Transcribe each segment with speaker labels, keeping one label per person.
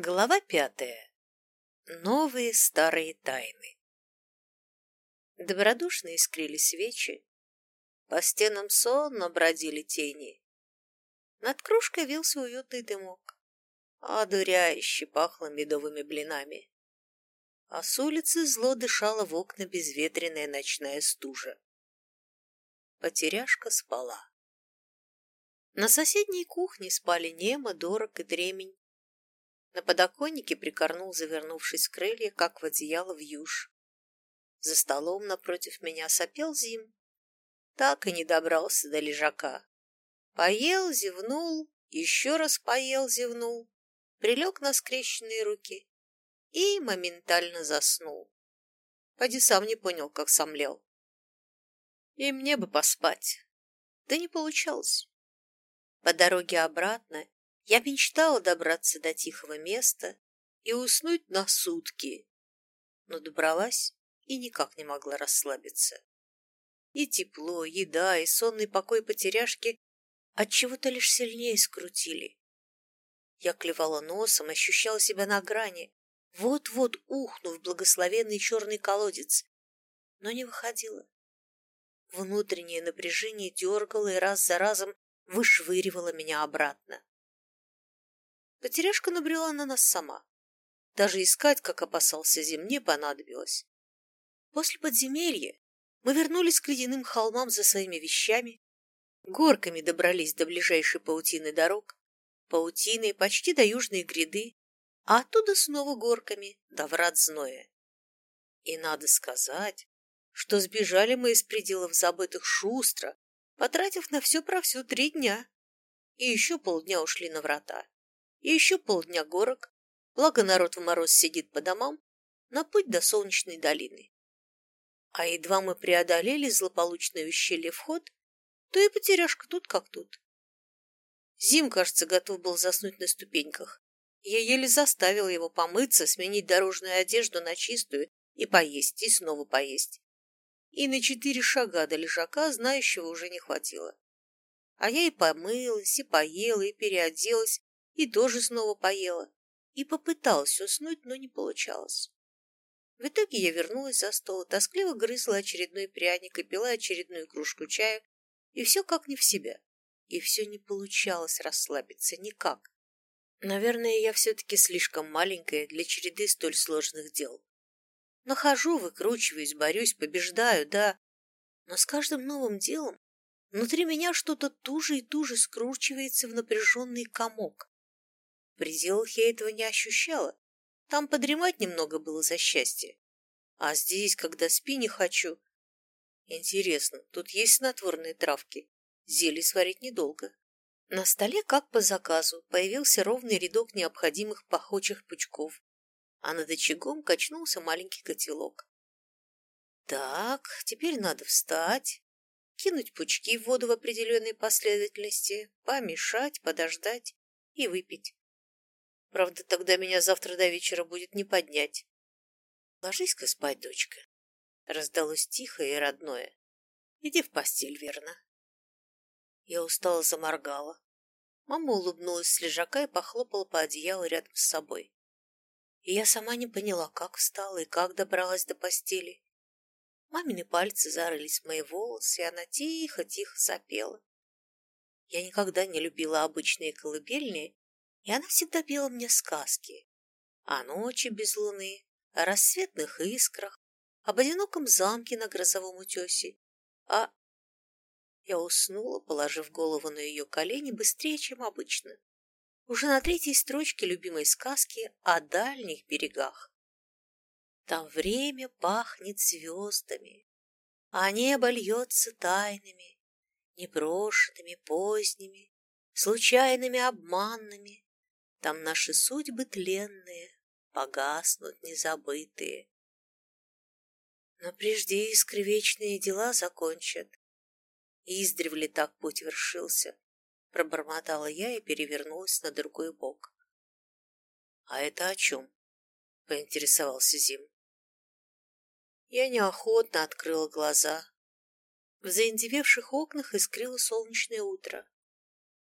Speaker 1: Глава пятая. Новые старые тайны. Добродушно искрили свечи, по стенам сонно бродили тени. Над кружкой вился уютный дымок, а одуряюще пахло медовыми блинами. А с улицы зло дышала в окна безветренная ночная стужа. Потеряшка спала. На соседней кухне спали Нема, Дорог и Дремень, на подоконнике прикорнул, завернувшись крылья, как в одеяло в юж. За столом напротив меня сопел Зим. Так и не добрался до лежака. Поел, зевнул, еще раз поел, зевнул, прилег на скрещенные руки и моментально заснул. Поди сам не понял, как сомлел. И мне бы поспать. Да не получалось. По дороге обратно я мечтала добраться до тихого места и уснуть на сутки, но добралась и никак не могла расслабиться. И тепло, еда, и сонный покой потеряшки от чего то лишь сильнее скрутили. Я клевала носом, ощущала себя на грани, вот-вот ухну в благословенный черный колодец, но не выходила. Внутреннее напряжение дергало и раз за разом вышвыривало меня обратно. Потеряшка набрела на нас сама. Даже искать, как опасался Зим, не понадобилось. После подземелья мы вернулись к ледяным холмам за своими вещами, горками добрались до ближайшей паутины дорог, паутиной почти до южной гряды, а оттуда снова горками до врат зноя. И надо сказать, что сбежали мы из пределов забытых шустро, потратив на все про все три дня, и еще полдня ушли на врата и еще полдня горок, благо народ в мороз сидит по домам, на путь до солнечной долины. А едва мы преодолели злополучное ущелье вход, то и потеряшка тут как тут. Зим, кажется, готов был заснуть на ступеньках. Я еле заставила его помыться, сменить дорожную одежду на чистую и поесть, и снова поесть. И на четыре шага до лежака знающего уже не хватило. А я и помылась, и поела, и переоделась, и тоже снова поела, и попыталась уснуть, но не получалось. В итоге я вернулась за стол, тоскливо грызла очередной пряник и пила очередную кружку чая, и все как не в себя. И все не получалось расслабиться никак. Наверное, я все-таки слишком маленькая для череды столь сложных дел. Нахожу, выкручиваюсь, борюсь, побеждаю, да. Но с каждым новым делом внутри меня что-то туже и туже скручивается в напряженный комок пределах я этого не ощущала. Там подремать немного было за счастье. А здесь, когда спи не хочу... Интересно, тут есть снотворные травки? Зелье сварить недолго. На столе, как по заказу, появился ровный рядок необходимых пахучих пучков, а над очагом качнулся маленький котелок. Так, теперь надо встать, кинуть пучки в воду в определенной последовательности, помешать, подождать и выпить. Правда, тогда меня завтра до вечера будет не поднять. Ложись-ка спать, дочка. Раздалось тихо и родное. Иди в постель, верно? Я устало заморгала. Мама улыбнулась с лежака и похлопала по одеялу рядом с собой. И я сама не поняла, как встала и как добралась до постели. Мамины пальцы зарылись в мои волосы, и она тихо-тихо запела. Я никогда не любила обычные колыбельные и она всегда пела мне сказки о ночи без луны, о рассветных искрах, об одиноком замке на грозовом утесе, а... Я уснула, положив голову на ее колени быстрее, чем обычно. Уже на третьей строчке любимой сказки о дальних берегах. Там время пахнет звездами, а небо льется тайными, непрошенными, поздними, случайными, обманными, там наши судьбы тленные погаснут незабытые. Но прежде искры вечные дела закончат. Издревле так путь вершился, пробормотала я и перевернулась на другой бок. А это о чем? поинтересовался Зим. Я неохотно открыла глаза. В заиндевевших окнах искрило солнечное утро.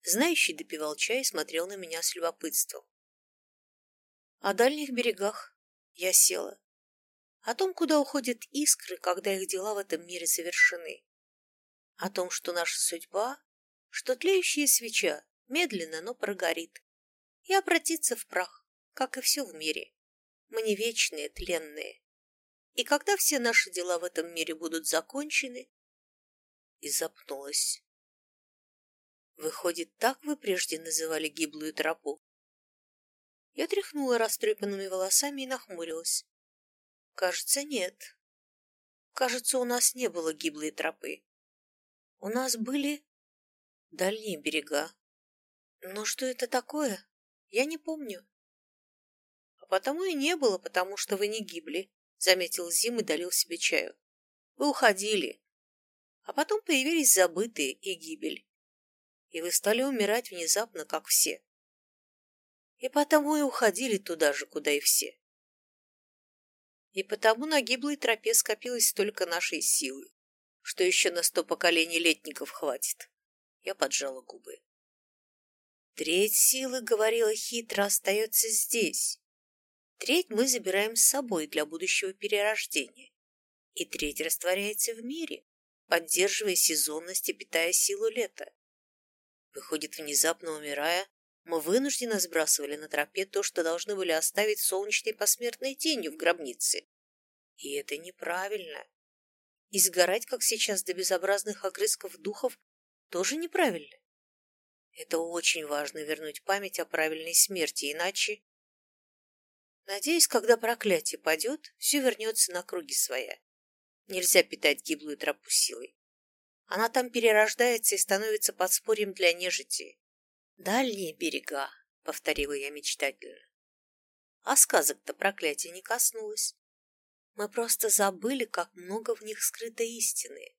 Speaker 1: Знающий допивал чай и смотрел на меня с любопытством. О дальних берегах я села. О том, куда уходят искры, когда их дела в этом мире завершены. О том, что наша судьба, что тлеющая свеча медленно, но прогорит и обратится в прах, как и все в мире. Мы не вечные, тленные. И когда все наши дела в этом мире будут закончены, и запнулась. Выходит, так вы прежде называли гиблую тропу? Я тряхнула растрепанными волосами и нахмурилась. Кажется, нет. Кажется, у нас не было гиблой тропы. У нас были дальние берега. Но что это такое? Я не помню. А потому и не было, потому что вы не гибли, заметил Зим и долил себе чаю. Вы уходили. А потом появились забытые и гибель. И вы стали умирать внезапно, как все. И потому и уходили туда же, куда и все. И потому на гиблой тропе скопилось столько нашей силы, что еще на сто поколений летников хватит. Я поджала губы. Треть силы, говорила хитро, остается здесь. Треть мы забираем с собой для будущего перерождения. И треть растворяется в мире, поддерживая сезонность и питая силу лета. Выходит, внезапно умирая, мы вынужденно сбрасывали на тропе то, что должны были оставить солнечной посмертной тенью в гробнице. И это неправильно. И сгорать, как сейчас, до безобразных огрызков духов, тоже неправильно. Это очень важно вернуть память о правильной смерти, иначе... Надеюсь, когда проклятие падет, все вернется на круги своя. Нельзя питать гиблую тропу силой. Она там перерождается и становится подспорьем для нежити. «Дальние берега», — повторила я мечтательно. А сказок-то проклятие не коснулось. Мы просто забыли, как много в них скрыто истины.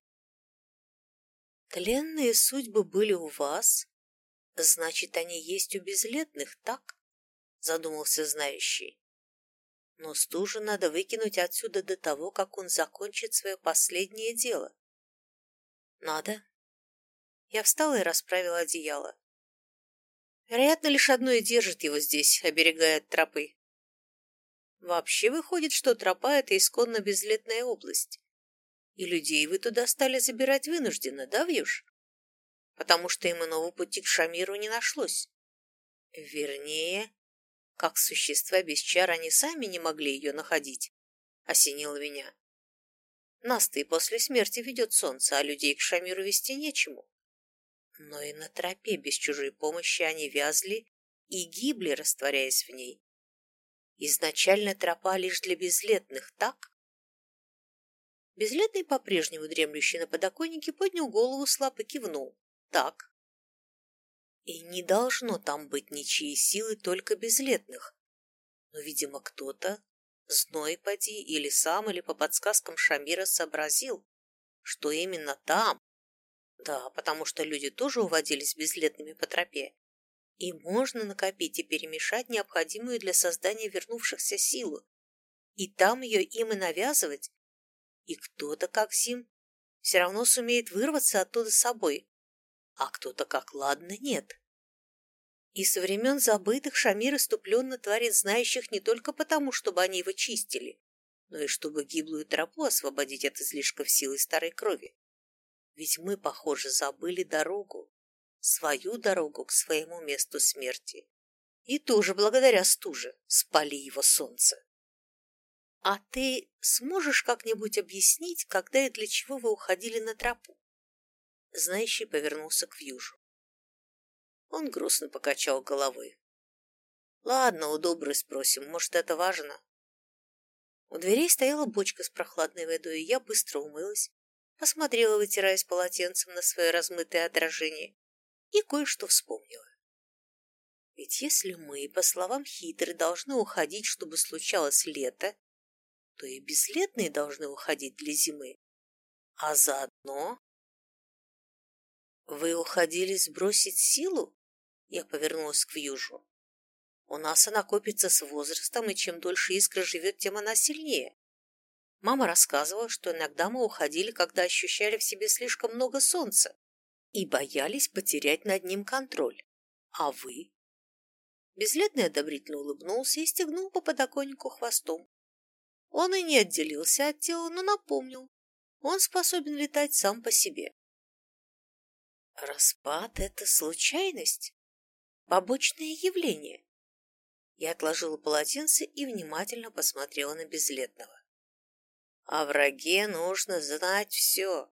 Speaker 1: Тленные судьбы были у вас, значит, они есть у безлетных, так? Задумался знающий. Но стужу надо выкинуть отсюда до того, как он закончит свое последнее дело. Надо. Я встала и расправила одеяло. Вероятно, лишь одно и держит его здесь, оберегая от тропы. Вообще выходит, что тропа — это исконно безлетная область. И людей вы туда стали забирать вынужденно, да, Вьюш? Потому что им иного пути к Шамиру не нашлось. Вернее, как существа без чар они сами не могли ее находить, осенило меня. Нас-то и после смерти ведет солнце, а людей к Шамиру вести нечему. Но и на тропе без чужой помощи они вязли и гибли, растворяясь в ней. Изначально тропа лишь для безлетных, так? Безлетный, по-прежнему дремлющий на подоконнике, поднял голову слаб и кивнул. Так. И не должно там быть ничьей силы, только безлетных. Но, видимо, кто-то, зной поди, или сам, или по подсказкам Шамира сообразил, что именно там, да, потому что люди тоже уводились безлетными по тропе. И можно накопить и перемешать необходимую для создания вернувшихся силу. И там ее им и навязывать. И кто-то, как Зим, все равно сумеет вырваться оттуда собой. А кто-то, как Ладно, нет. И со времен забытых Шамир иступленно творит знающих не только потому, чтобы они его чистили, но и чтобы гиблую тропу освободить от излишков силы старой крови. Ведь мы, похоже, забыли дорогу, свою дорогу к своему месту смерти. И тоже благодаря стуже спали его солнце. А ты сможешь как-нибудь объяснить, когда и для чего вы уходили на тропу? Знающий повернулся к Вьюжу. Он грустно покачал головой. Ладно, у доброй спросим, может, это важно? У дверей стояла бочка с прохладной водой, и я быстро умылась, посмотрела, вытираясь полотенцем на свое размытое отражение, и кое-что вспомнила. Ведь если мы, по словам Хитры, должны уходить, чтобы случалось лето, то и безлетные должны уходить для зимы. А заодно... Вы уходили сбросить силу? Я повернулась к Вьюжу. У нас она копится с возрастом, и чем дольше искра живет, тем она сильнее. Мама рассказывала, что иногда мы уходили, когда ощущали в себе слишком много солнца и боялись потерять над ним контроль. А вы? Безледный одобрительно улыбнулся и стегнул по подоконнику хвостом. Он и не отделился от тела, но напомнил, он способен летать сам по себе. Распад — это случайность? Побочное явление? Я отложила полотенце и внимательно посмотрела на Безледного. О враге нужно знать все.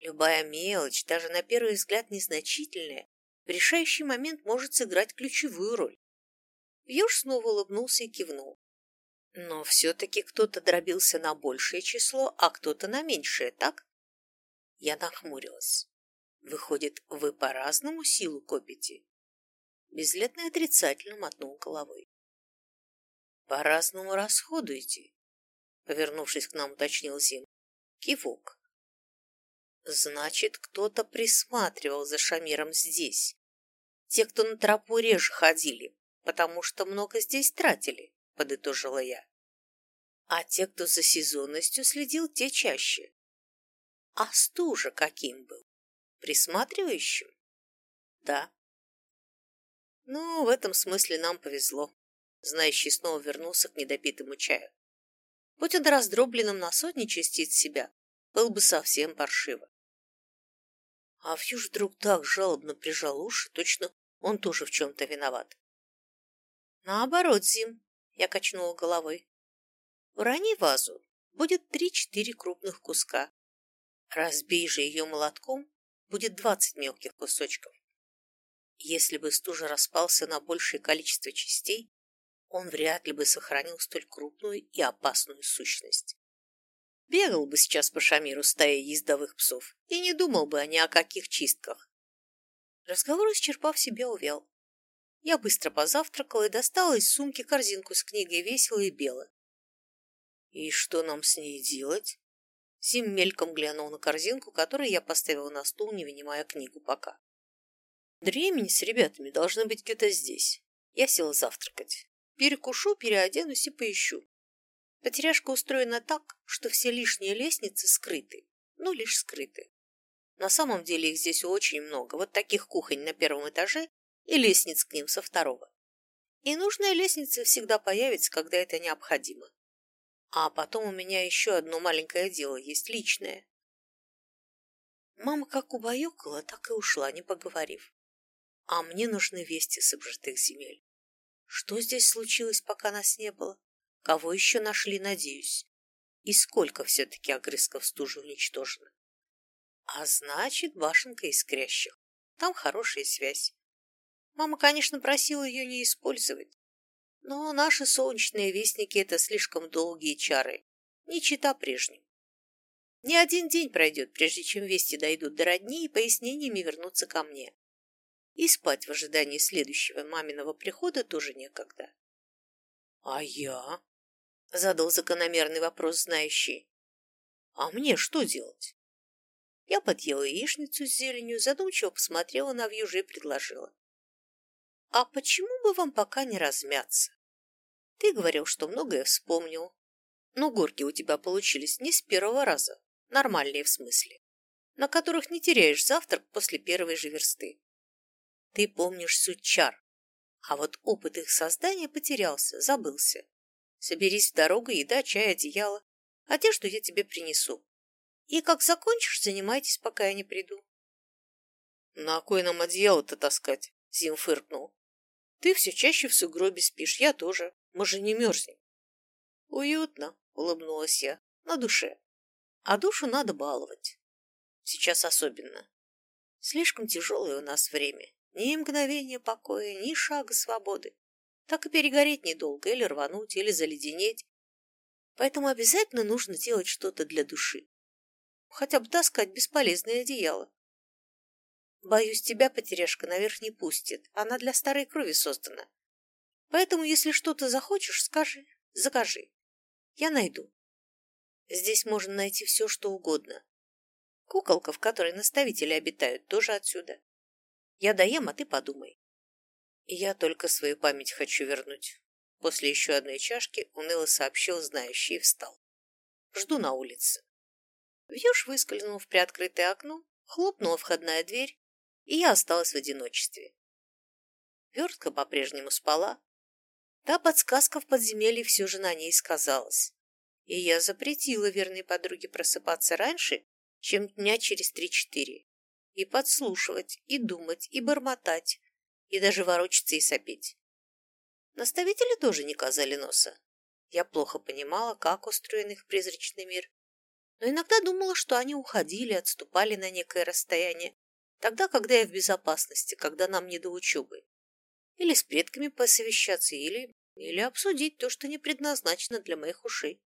Speaker 1: Любая мелочь, даже на первый взгляд незначительная, в решающий момент может сыграть ключевую роль. Вьюж снова улыбнулся и кивнул. Но все-таки кто-то дробился на большее число, а кто-то на меньшее, так? Я нахмурилась. Выходит, вы по-разному силу копите? Безлетный отрицательно мотнул головой. По-разному расходуете, повернувшись к нам, уточнил Зим. Кивок. Значит, кто-то присматривал за Шамиром здесь. Те, кто на тропу реже ходили, потому что много здесь тратили подытожила я. А те, кто за сезонностью следил, те чаще. А стужа каким был? Присматривающим? Да. Ну, в этом смысле нам повезло. Знающий снова вернулся к недопитому чаю. Будь он раздробленным на сотни частиц себя, был бы совсем паршиво. А Фьюж вдруг так жалобно прижал уши, точно он тоже в чем-то виноват. Наоборот, Зим, я качнула головой. Урони вазу, будет три-четыре крупных куска. Разбей же ее молотком, будет двадцать мелких кусочков. Если бы стужа распался на большее количество частей, он вряд ли бы сохранил столь крупную и опасную сущность. Бегал бы сейчас по Шамиру стая ездовых псов и не думал бы ни о каких чистках. Разговор, исчерпав себя, увял. Я быстро позавтракала и достала из сумки корзинку с книгой «Весело и бело». «И что нам с ней делать?» Сим мельком глянул на корзинку, которую я поставила на стул, не вынимая книгу пока. Дремень с ребятами должны быть где-то здесь. Я села завтракать. Перекушу, переоденусь и поищу. Потеряшка устроена так, что все лишние лестницы скрыты. Ну, лишь скрыты. На самом деле их здесь очень много. Вот таких кухонь на первом этаже и лестниц к ним со второго. И нужная лестница всегда появится, когда это необходимо. А потом у меня еще одно маленькое дело есть личное. Мама как убаюкала, так и ушла, не поговорив. А мне нужны вести с обжитых земель. Что здесь случилось, пока нас не было? Кого еще нашли, надеюсь? И сколько все-таки огрызков стужи уничтожено? А значит, башенка искрящих. Там хорошая связь. Мама, конечно, просила ее не использовать. Но наши солнечные вестники — это слишком долгие чары, не чита прежним. Не один день пройдет, прежде чем вести дойдут до родни и пояснениями вернутся ко мне. И спать в ожидании следующего маминого прихода тоже некогда. — А я? — задал закономерный вопрос знающий. — А мне что делать? Я подъела яичницу с зеленью, задумчиво посмотрела на вьюжи и предложила. А почему бы вам пока не размяться? Ты говорил, что многое вспомнил. Но горки у тебя получились не с первого раза, нормальные в смысле, на которых не теряешь завтрак после первой же версты. Ты помнишь суть чар, а вот опыт их создания потерялся, забылся. Соберись в дорогу, еда, чай, одеяло, одежду я тебе принесу. И как закончишь, занимайтесь, пока я не приду. — На кой нам одеяло-то таскать? — Зим фыркнул. Ты все чаще в сугробе спишь, я тоже. Мы же не мерзнем. Уютно, улыбнулась я, на душе. А душу надо баловать. Сейчас особенно. Слишком тяжелое у нас время. Ни мгновения покоя, ни шага свободы. Так и перегореть недолго, или рвануть, или заледенеть. Поэтому обязательно нужно делать что-то для души. Хотя бы таскать бесполезное одеяло. Боюсь, тебя потеряшка наверх не пустит. Она для старой крови создана. Поэтому, если что-то захочешь, скажи, закажи. Я найду. Здесь можно найти все, что угодно. Куколка, в которой наставители обитают, тоже отсюда. Я доем, а ты подумай. Я только свою память хочу вернуть. После еще одной чашки уныло сообщил знающий и встал. Жду на улице. Вьюж выскользнул в приоткрытое окно, хлопнула входная дверь, и я осталась в одиночестве. Вертка по-прежнему спала. Та подсказка в подземелье все же на ней сказалась. И я запретила верной подруге просыпаться раньше, чем дня через три-четыре. И подслушивать, и думать, и бормотать, и даже ворочаться и сопеть. Наставители тоже не казали носа. Я плохо понимала, как устроен их призрачный мир, но иногда думала, что они уходили, отступали на некое расстояние, тогда, когда я в безопасности, когда нам не до учебы. Или с предками посовещаться, или, или обсудить то, что не предназначено для моих ушей.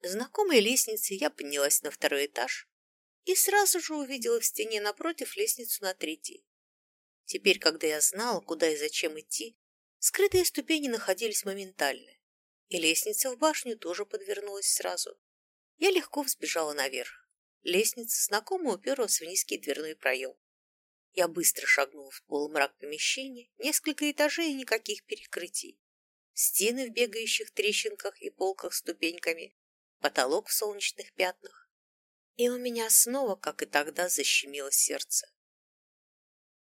Speaker 1: Знакомой лестницей я поднялась на второй этаж и сразу же увидела в стене напротив лестницу на третий. Теперь, когда я знала, куда и зачем идти, скрытые ступени находились моментально, и лестница в башню тоже подвернулась сразу. Я легко взбежала наверх. Лестница знакомо уперлась в низкий дверной проем. Я быстро шагнула в полумрак помещения, несколько этажей и никаких перекрытий. Стены в бегающих трещинках и полках ступеньками, потолок в солнечных пятнах. И у меня снова, как и тогда, защемило сердце.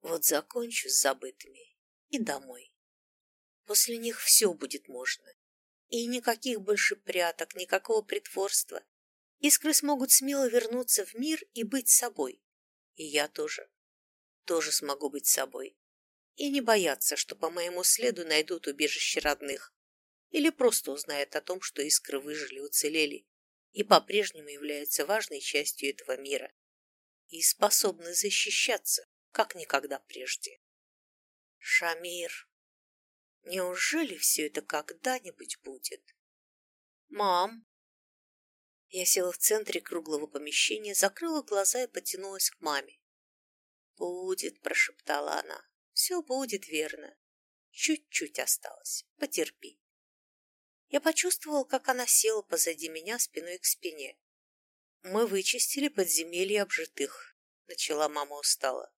Speaker 1: Вот закончу с забытыми и домой. После них все будет можно. И никаких больше пряток, никакого притворства. Искры смогут смело вернуться в мир и быть собой. И я тоже. Тоже смогу быть собой. И не бояться, что по моему следу найдут убежище родных. Или просто узнают о том, что искры выжили, уцелели и по-прежнему являются важной частью этого мира и способны защищаться, как никогда прежде. Шамир, неужели все это когда-нибудь будет? Мам! Я села в центре круглого помещения, закрыла глаза и потянулась к маме. «Будет», — прошептала она, — «все будет верно. Чуть-чуть осталось. Потерпи». Я почувствовал, как она села позади меня спиной к спине. «Мы вычистили подземелье обжитых», — начала мама устало.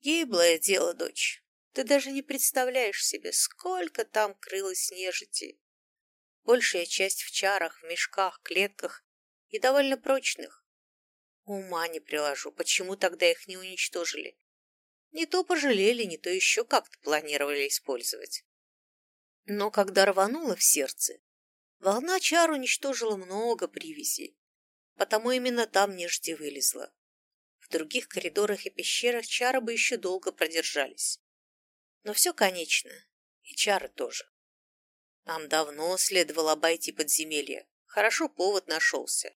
Speaker 1: «Гиблое дело, дочь. Ты даже не представляешь себе, сколько там крылось нежити. Большая часть в чарах, в мешках, клетках и довольно прочных. Ума не приложу, почему тогда их не уничтожили. Не то пожалели, не то еще как-то планировали использовать. Но когда рвануло в сердце, волна чар уничтожила много привязей, потому именно там нежди вылезла. В других коридорах и пещерах чары бы еще долго продержались. Но все конечно, и чары тоже. Нам давно следовало обойти подземелье. Хорошо повод нашелся.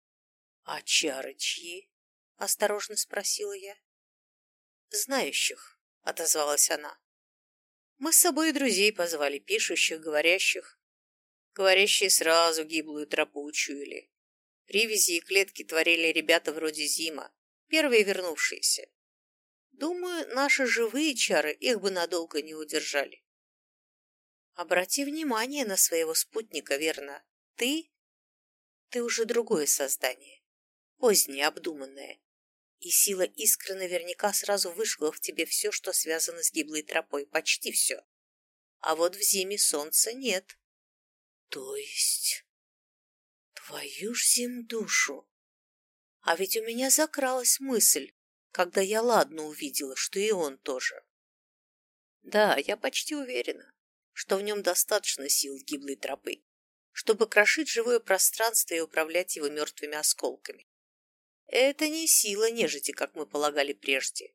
Speaker 1: — А чары чьи? — осторожно спросила я. — Знающих, — отозвалась она. Мы с собой друзей позвали, пишущих, говорящих. Говорящие сразу гиблую тропу учуяли. Привязи и клетки творили ребята вроде Зима, первые вернувшиеся. Думаю, наши живые чары их бы надолго не удержали. Обрати внимание на своего спутника, верно? Ты? Ты уже другое создание, позднее, обдуманное, и сила искры наверняка сразу выжгла в тебе все, что связано с гиблой тропой, почти все. А вот в зиме солнца нет. То есть... Твою ж зим душу! А ведь у меня закралась мысль, когда я ладно увидела, что и он тоже. Да, я почти уверена, что в нем достаточно сил гиблой тропы, чтобы крошить живое пространство и управлять его мертвыми осколками. Это не сила нежити, как мы полагали прежде.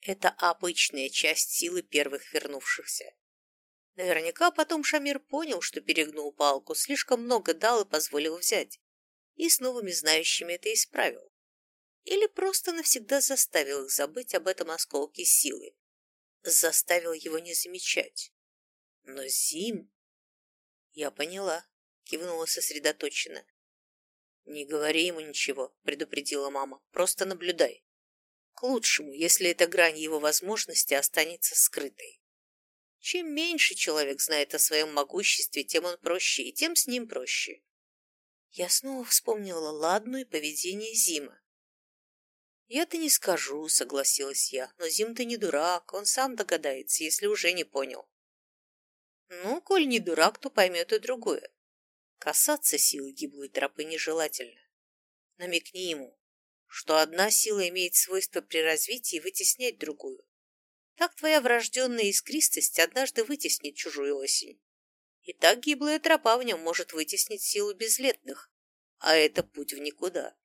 Speaker 1: Это обычная часть силы первых вернувшихся. Наверняка потом Шамир понял, что перегнул палку, слишком много дал и позволил взять. И с новыми знающими это исправил. Или просто навсегда заставил их забыть об этом осколке силы. Заставил его не замечать. Но Зим... Я поняла, кивнула сосредоточенно. «Не говори ему ничего», — предупредила мама. «Просто наблюдай. К лучшему, если эта грань его возможности останется скрытой. Чем меньше человек знает о своем могуществе, тем он проще, и тем с ним проще». Я снова вспомнила ладную поведение Зима. «Я-то не скажу», — согласилась я, — «но Зим-то не дурак, он сам догадается, если уже не понял». «Ну, коль не дурак, то поймет и другое. Касаться силы гиблой тропы нежелательно. Намекни ему, что одна сила имеет свойство при развитии вытеснять другую. Так твоя врожденная искристость однажды вытеснит чужую осень. И так гиблая тропа в нем может вытеснить силу безлетных, а это путь в никуда.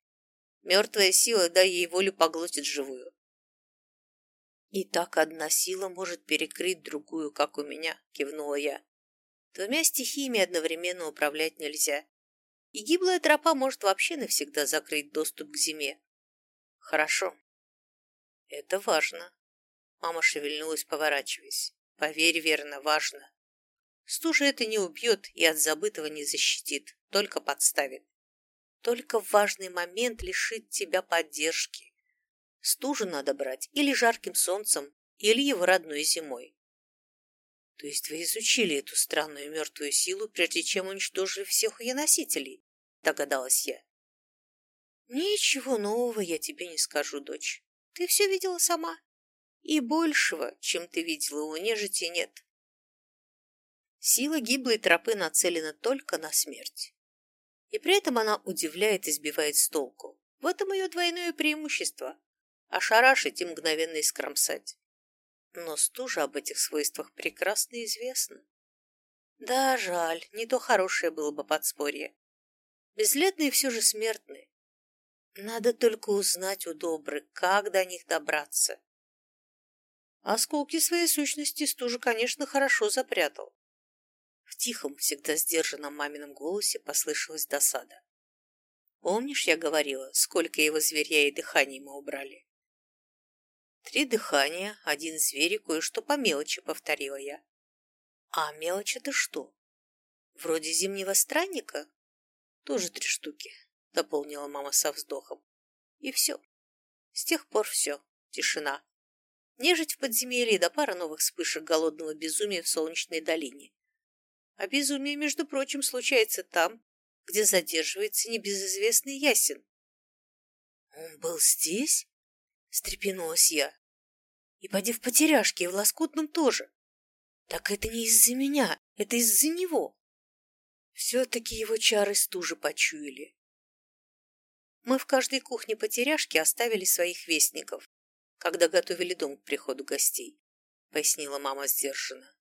Speaker 1: Мертвая сила, дай ей волю, поглотит живую. И так одна сила может перекрыть другую, как у меня, кивнула я. Двумя стихиями одновременно управлять нельзя. И гиблая тропа может вообще навсегда закрыть доступ к зиме. Хорошо. Это важно. Мама шевельнулась, поворачиваясь. Поверь, верно, важно. Стужа это не убьет и от забытого не защитит, только подставит. Только в важный момент лишит тебя поддержки. Стужу надо брать или жарким солнцем, или его родной зимой. То есть вы изучили эту странную мертвую силу, прежде чем уничтожили всех ее носителей, догадалась я. Ничего нового я тебе не скажу, дочь. Ты все видела сама. И большего, чем ты видела у нежити, нет. Сила гиблой тропы нацелена только на смерть. И при этом она удивляет и сбивает с толку. В этом ее двойное преимущество – ошарашить и мгновенно искромсать. Но стужа об этих свойствах прекрасно известна. Да, жаль, не то хорошее было бы подспорье. Безлетные все же смертны. Надо только узнать у добрых, как до них добраться. Осколки своей сущности стужа, конечно, хорошо запрятал. В тихом, всегда сдержанном мамином голосе послышалась досада. Помнишь, я говорила, сколько его зверя и дыханий мы убрали? Три дыхания, один зверь и кое-что по мелочи, повторила я. А мелочь это что? Вроде зимнего странника? Тоже три штуки, дополнила мама со вздохом. И все. С тех пор все. Тишина. Нежить в подземелье до пара новых вспышек голодного безумия в солнечной долине. А безумие, между прочим, случается там, где задерживается небезызвестный ясен. «Он был здесь?» — встрепенулась я. «И поди в потеряшке, и в лоскутном тоже. Так это не из-за меня, это из-за него». Все-таки его чары стужи почуяли. Мы в каждой кухне потеряшки оставили своих вестников, когда готовили дом к приходу гостей, пояснила мама сдержанно.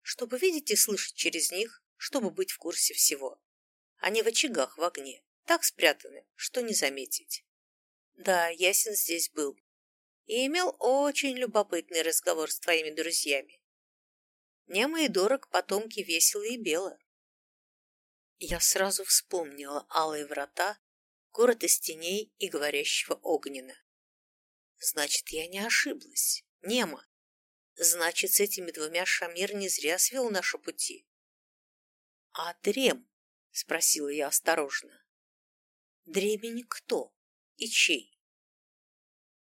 Speaker 1: Чтобы видеть и слышать через них, чтобы быть в курсе всего. Они в очагах в огне, так спрятаны, что не заметить. Да, Ясен здесь был и имел очень любопытный разговор с твоими друзьями. Нема и дорог потомки весело и бело. Я сразу вспомнила алые врата, город из теней и говорящего огнена. Значит, я не ошиблась. Нема. Значит, с этими двумя Шамир не зря свел наши пути. А Дрем? Спросила я осторожно. Дремень кто? И чей?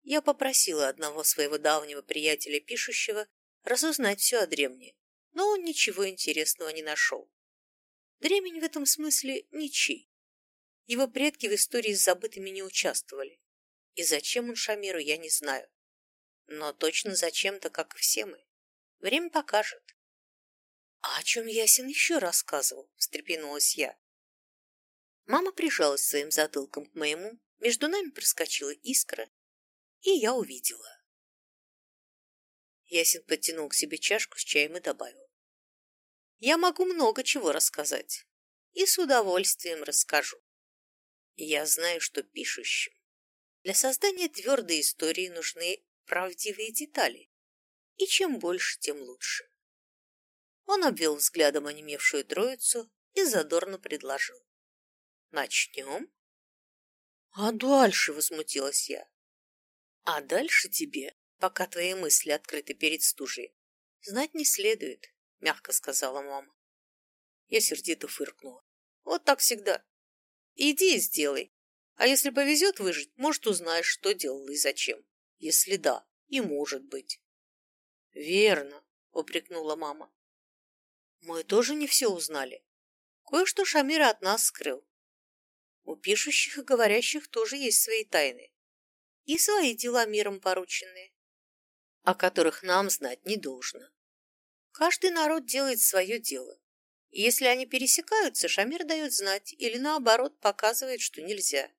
Speaker 1: Я попросила одного своего давнего приятеля пишущего разузнать все о Дремне, но он ничего интересного не нашел. Дремень в этом смысле ничей. Его предки в истории с забытыми не участвовали. И зачем он Шамиру, я не знаю. Но точно зачем-то, как и все мы. Время покажет. «А о чем Ясен еще рассказывал?» – встрепенулась я. Мама прижалась своим затылком к моему, между нами проскочила искра, и я увидела. Ясен подтянул к себе чашку с чаем и добавил. «Я могу много чего рассказать, и с удовольствием расскажу. Я знаю, что пишущим для создания твердой истории нужны правдивые детали, и чем больше, тем лучше. Он обвел взглядом онемевшую троицу и задорно предложил. «Начнем?» «А дальше?» — возмутилась я. «А дальше тебе, пока твои мысли открыты перед стужей, знать не следует», — мягко сказала мама. Я сердито фыркнула. «Вот так всегда. Иди и сделай, а если повезет выжить, может, узнаешь, что делал и зачем. Если да, и может быть. Верно, упрекнула мама. Мы тоже не все узнали. Кое-что Шамира от нас скрыл. У пишущих и говорящих тоже есть свои тайны. И свои дела миром порученные, о которых нам знать не должно. Каждый народ делает свое дело. И если они пересекаются, Шамир дает знать или, наоборот, показывает, что нельзя.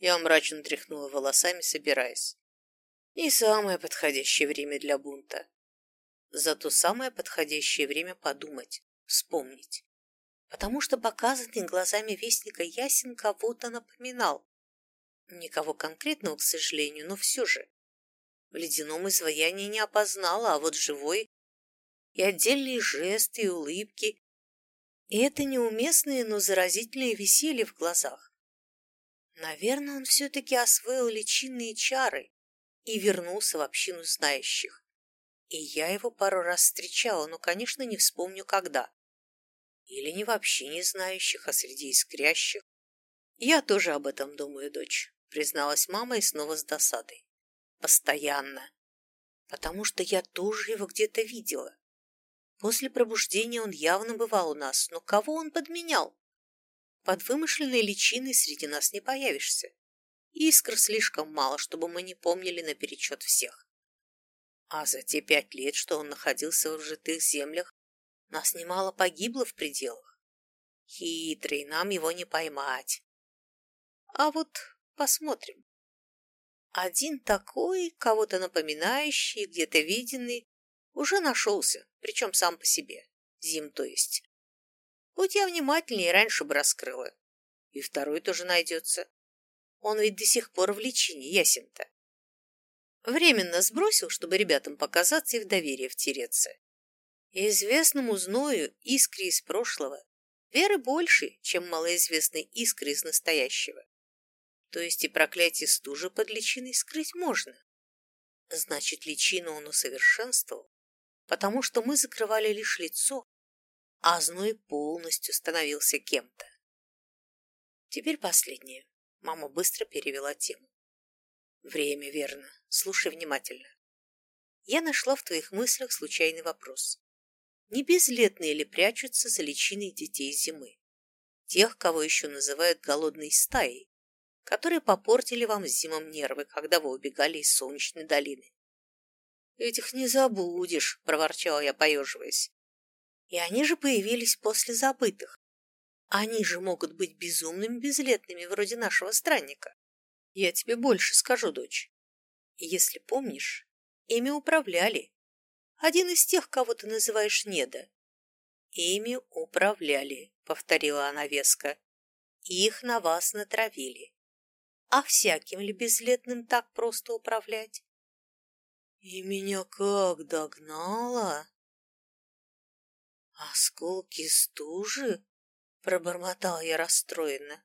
Speaker 1: Я мрачно тряхнула волосами, собираясь. Не самое подходящее время для бунта. Зато самое подходящее время подумать, вспомнить. Потому что показанный глазами вестника Ясен кого-то напоминал. Никого конкретного, к сожалению, но все же. В ледяном изваянии не опознала, а вот живой и отдельные жесты, и улыбки, и это неуместное, но заразительное веселье в глазах. Наверное, он все-таки освоил личинные чары и вернулся в общину знающих. И я его пару раз встречала, но, конечно, не вспомню, когда. Или не вообще не знающих, а среди искрящих. Я тоже об этом думаю, дочь, призналась мама и снова с досадой. Постоянно. Потому что я тоже его где-то видела. После пробуждения он явно бывал у нас, но кого он подменял? Под вымышленной личиной среди нас не появишься. Искр слишком мало, чтобы мы не помнили наперечет всех. А за те пять лет, что он находился в житых землях, нас немало погибло в пределах. Хитрый, нам его не поймать. А вот посмотрим. Один такой, кого-то напоминающий, где-то виденный, уже нашелся, причем сам по себе. Зим, то есть. Будь я внимательнее, раньше бы раскрыла. И второй тоже найдется. Он ведь до сих пор в личине, ясен-то. Временно сбросил, чтобы ребятам показаться и в доверие втереться. И известному зною искре из прошлого веры больше, чем малоизвестной искры из настоящего. То есть и проклятие стужи под личиной скрыть можно. Значит, личину он усовершенствовал, потому что мы закрывали лишь лицо, а зной полностью становился кем-то. Теперь последнее. Мама быстро перевела тему. Время, верно. Слушай внимательно. Я нашла в твоих мыслях случайный вопрос. Не безлетные ли прячутся за личиной детей зимы? Тех, кого еще называют голодной стаей, которые попортили вам зимом нервы, когда вы убегали из солнечной долины. «Этих не забудешь», — проворчала я, поеживаясь. «И они же появились после забытых. Они же могут быть безумными безлетными, вроде нашего странника. Я тебе больше скажу, дочь. Если помнишь, ими управляли. Один из тех, кого ты называешь Неда. Ими управляли, повторила она веско. Их на вас натравили. А всяким ли безлетным так просто управлять? И меня как догнала? Осколки стужи? Пробормотал я расстроенно.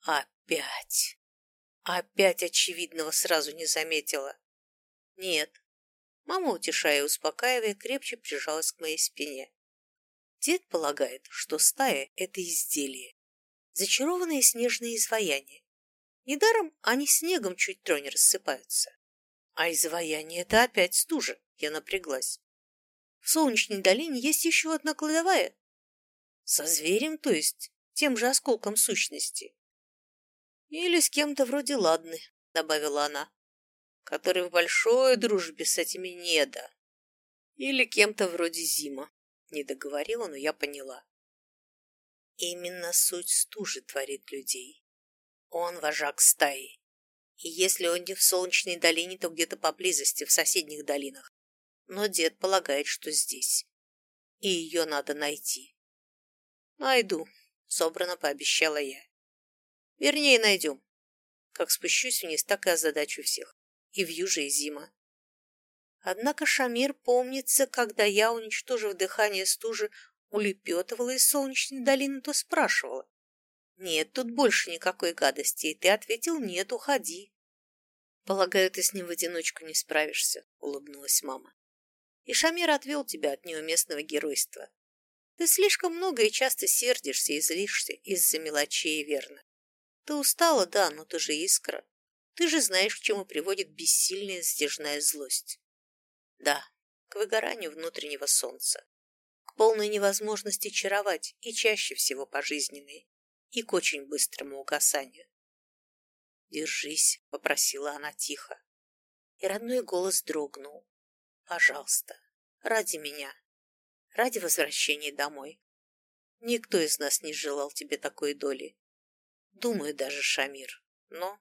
Speaker 1: Опять. Опять очевидного сразу не заметила. Нет. Мама, утешая и успокаивая, крепче прижалась к моей спине. Дед полагает, что стая — это изделие. Зачарованные снежные изваяния. Недаром они снегом чуть тронь рассыпаются. А изваяние — это опять стужа. Я напряглась. В солнечной долине есть еще одна кладовая. Со зверем, то есть, тем же осколком сущности. Или с кем-то вроде Ладны, добавила она, который в большой дружбе с этими Неда. Или кем-то вроде Зима. Не договорила, но я поняла. Именно суть стужи творит людей. Он вожак стаи. И если он не в солнечной долине, то где-то поблизости, в соседних долинах. Но дед полагает, что здесь. И ее надо найти. Найду, собрано пообещала я. Вернее, найдем. Как спущусь вниз, так и озадачу всех. И в Юже, и Зима. Однако Шамир помнится, когда я, уничтожив дыхание стужи, улепетывала из солнечной долины, то спрашивала. «Нет, тут больше никакой гадости, и ты ответил «нет, уходи». «Полагаю, ты с ним в одиночку не справишься», — улыбнулась мама. «И Шамир отвел тебя от неуместного геройства. Ты слишком много и часто сердишься и злишься из-за мелочей, верно. Ты устала, да, но ты же искра. Ты же знаешь, к чему приводит бессильная стяжная злость. Да, к выгоранию внутреннего солнца, к полной невозможности чаровать и чаще всего пожизненной, и к очень быстрому угасанию. «Держись», — попросила она тихо. И родной голос дрогнул. «Пожалуйста, ради меня, ради возвращения домой. Никто из нас не желал тебе такой доли. Думаю, даже Шамир. Но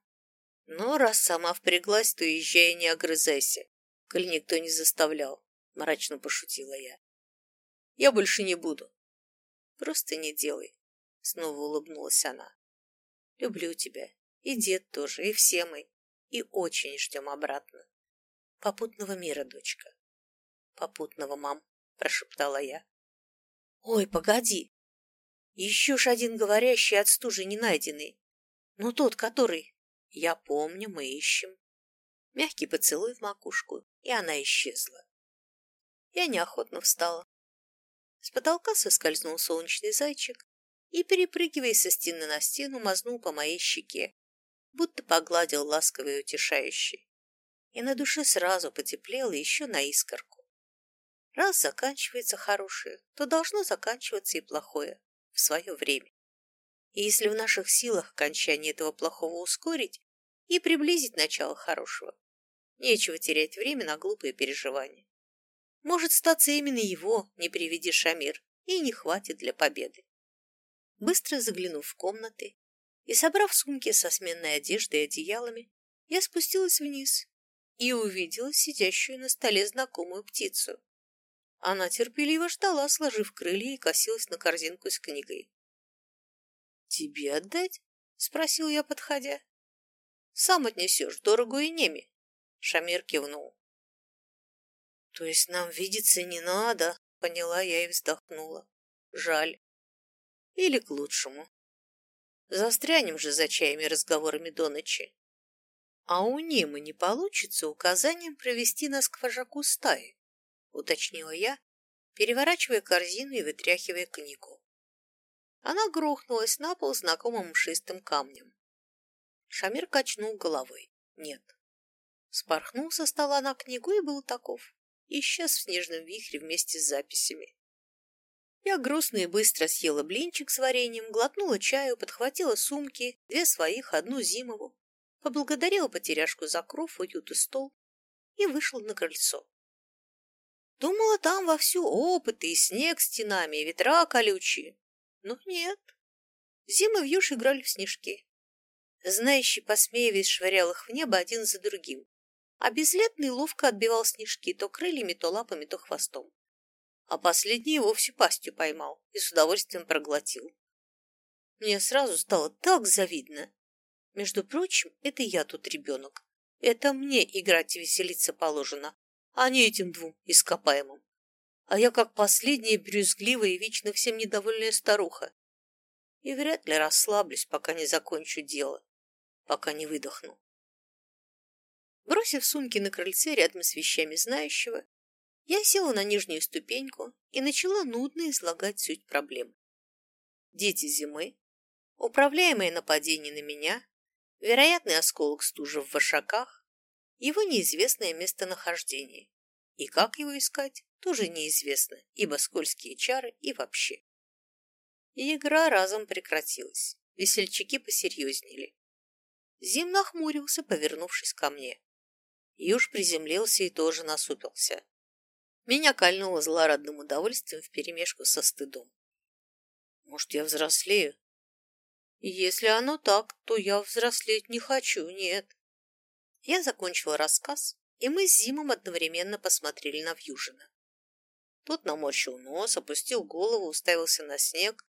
Speaker 1: Но раз сама впряглась, то езжай и не огрызайся, коль никто не заставлял, мрачно пошутила я. Я больше не буду. Просто не делай, снова улыбнулась она. Люблю тебя, и дед тоже, и все мы, и очень ждем обратно. Попутного мира, дочка. Попутного, мам, прошептала я. Ой, погоди. Еще ж один говорящий от стужи не найденный. Но тот, который... Я помню, мы ищем. Мягкий поцелуй в макушку, и она исчезла. Я неохотно встала. С потолка соскользнул солнечный зайчик и, перепрыгивая со стены на стену, мазнул по моей щеке, будто погладил ласково и утешающе. И на душе сразу потеплело еще на искорку. Раз заканчивается хорошее, то должно заканчиваться и плохое в свое время. И если в наших силах окончание этого плохого ускорить и приблизить начало хорошего, нечего терять время на глупые переживания. Может статься именно его, не приведи Шамир, и не хватит для победы. Быстро заглянув в комнаты и собрав сумки со сменной одеждой и одеялами, я спустилась вниз и увидела сидящую на столе знакомую птицу. Она терпеливо ждала, сложив крылья и косилась на корзинку с книгой. «Тебе отдать?» — спросил я, подходя. «Сам отнесешь, дорого и неме», — Шамир кивнул. «То есть нам видеться не надо?» — поняла я и вздохнула. «Жаль. Или к лучшему. Застрянем же за чаями разговорами до ночи. А у Немы не получится указанием провести нас к вожаку стаи?» — уточнила я, переворачивая корзину и вытряхивая книгу. Она грохнулась на пол знакомым мшистым камнем. Шамир качнул головой. Нет. Спорхнул со стола на книгу и был таков. Исчез в снежном вихре вместе с записями. Я грустно и быстро съела блинчик с вареньем, глотнула чаю, подхватила сумки, две своих, одну зимову, поблагодарила потеряшку за кров, уют и стол и вышла на крыльцо. Думала, там вовсю опыты и снег стенами, и ветра колючие. Но нет. Зимы в юж играли в снежки. Знающий, посмеиваясь, швырял их в небо один за другим, а безлетный ловко отбивал снежки то крыльями, то лапами, то хвостом. А последний вовсе пастью поймал и с удовольствием проглотил. Мне сразу стало так завидно. Между прочим, это я тут ребенок. Это мне играть и веселиться положено, а не этим двум ископаемым а я как последняя брюзгливая и вечно всем недовольная старуха. И вряд ли расслаблюсь, пока не закончу дело, пока не выдохну. Бросив сумки на крыльце рядом с вещами знающего, я села на нижнюю ступеньку и начала нудно излагать суть проблем. Дети зимы, управляемое нападение на меня, вероятный осколок стужи в вошаках, его неизвестное местонахождение. И как его искать? тоже неизвестно, ибо скользкие чары и вообще. И игра разом прекратилась. Весельчаки посерьезнели. Зим нахмурился, повернувшись ко мне. Юж приземлился и тоже насупился. Меня кольнуло злорадным удовольствием вперемешку со стыдом. Может, я взрослею? Если оно так, то я взрослеть не хочу, нет. Я закончила рассказ, и мы с Зимом одновременно посмотрели на Вьюжина. Тот наморщил нос, опустил голову, уставился на снег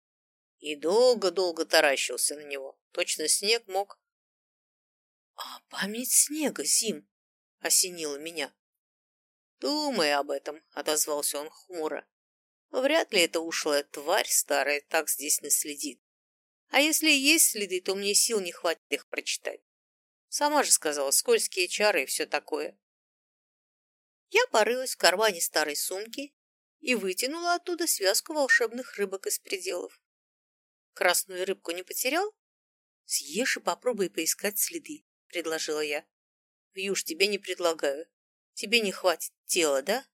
Speaker 1: и долго-долго таращился на него. Точно снег мог... — А память снега, Зим, — осенило меня. — Думай об этом, — отозвался он хмуро. Вряд ли эта ушлая тварь старая так здесь наследит. А если есть следы, то мне сил не хватит их прочитать. Сама же сказала, скользкие чары и все такое. Я порылась в кармане старой сумки и вытянула оттуда связку волшебных рыбок из пределов. Красную рыбку не потерял? Съешь и попробуй поискать следы, предложила я. Вьюж, тебе не предлагаю. Тебе не хватит тела, да?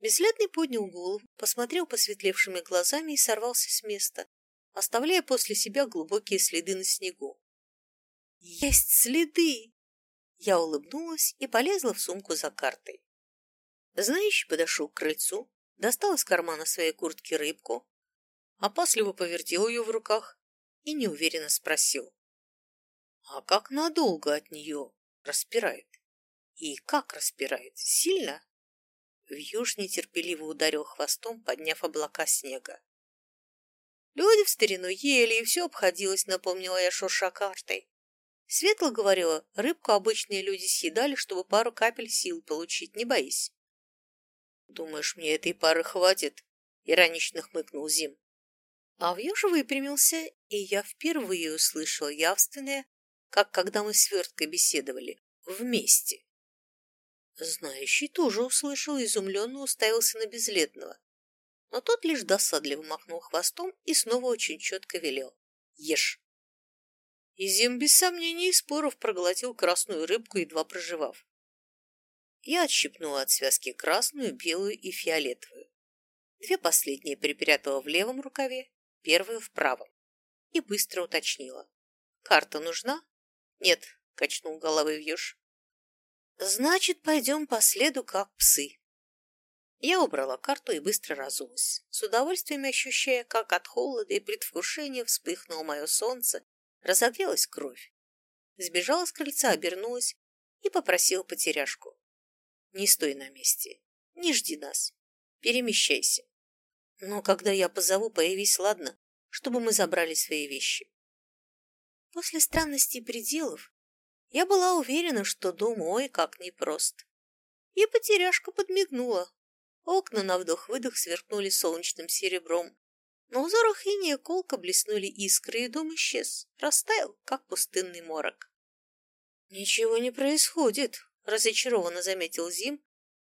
Speaker 1: Бесследный поднял голову, посмотрел посветлевшими глазами и сорвался с места, оставляя после себя глубокие следы на снегу. «Есть следы!» Я улыбнулась и полезла в сумку за картой. Знающий подошел к крыльцу, достал из кармана своей куртки рыбку, опасливо повертел ее в руках и неуверенно спросил. А как надолго от нее распирает? И как распирает? Сильно? Вьюж нетерпеливо ударил хвостом, подняв облака снега. Люди в старину ели, и все обходилось, напомнила я шурша картой. Светло говорила, рыбку обычные люди съедали, чтобы пару капель сил получить, не боись. Думаешь, мне этой пары хватит? Иронично хмыкнул Зим. А Вьюж выпрямился, и я впервые услышал явственное, как когда мы с Верткой беседовали, вместе. Знающий тоже услышал и изумленно уставился на безлетного. Но тот лишь досадливо махнул хвостом и снова очень четко велел. Ешь. И Зим без сомнений и споров проглотил красную рыбку, едва проживав. Я отщипнула от связки красную, белую и фиолетовую. Две последние припрятала в левом рукаве, первую в правом. И быстро уточнила. «Карта нужна?» «Нет», — качнул головой вьюж. Значит, пойдем по следу, как псы. Я убрала карту и быстро разулась, с удовольствием ощущая, как от холода и предвкушения вспыхнуло мое солнце, разогрелась кровь. Сбежала с крыльца, обернулась и попросила потеряшку. Не стой на месте, не жди нас, перемещайся. Но когда я позову, появись, ладно, чтобы мы забрали свои вещи. После странностей пределов я была уверена, что дом ой как непрост. И потеряшка подмигнула. Окна на вдох-выдох сверкнули солнечным серебром. На узорах иния колка блеснули искры, и дом исчез, растаял, как пустынный морок. «Ничего не происходит», — разочарованно заметил Зим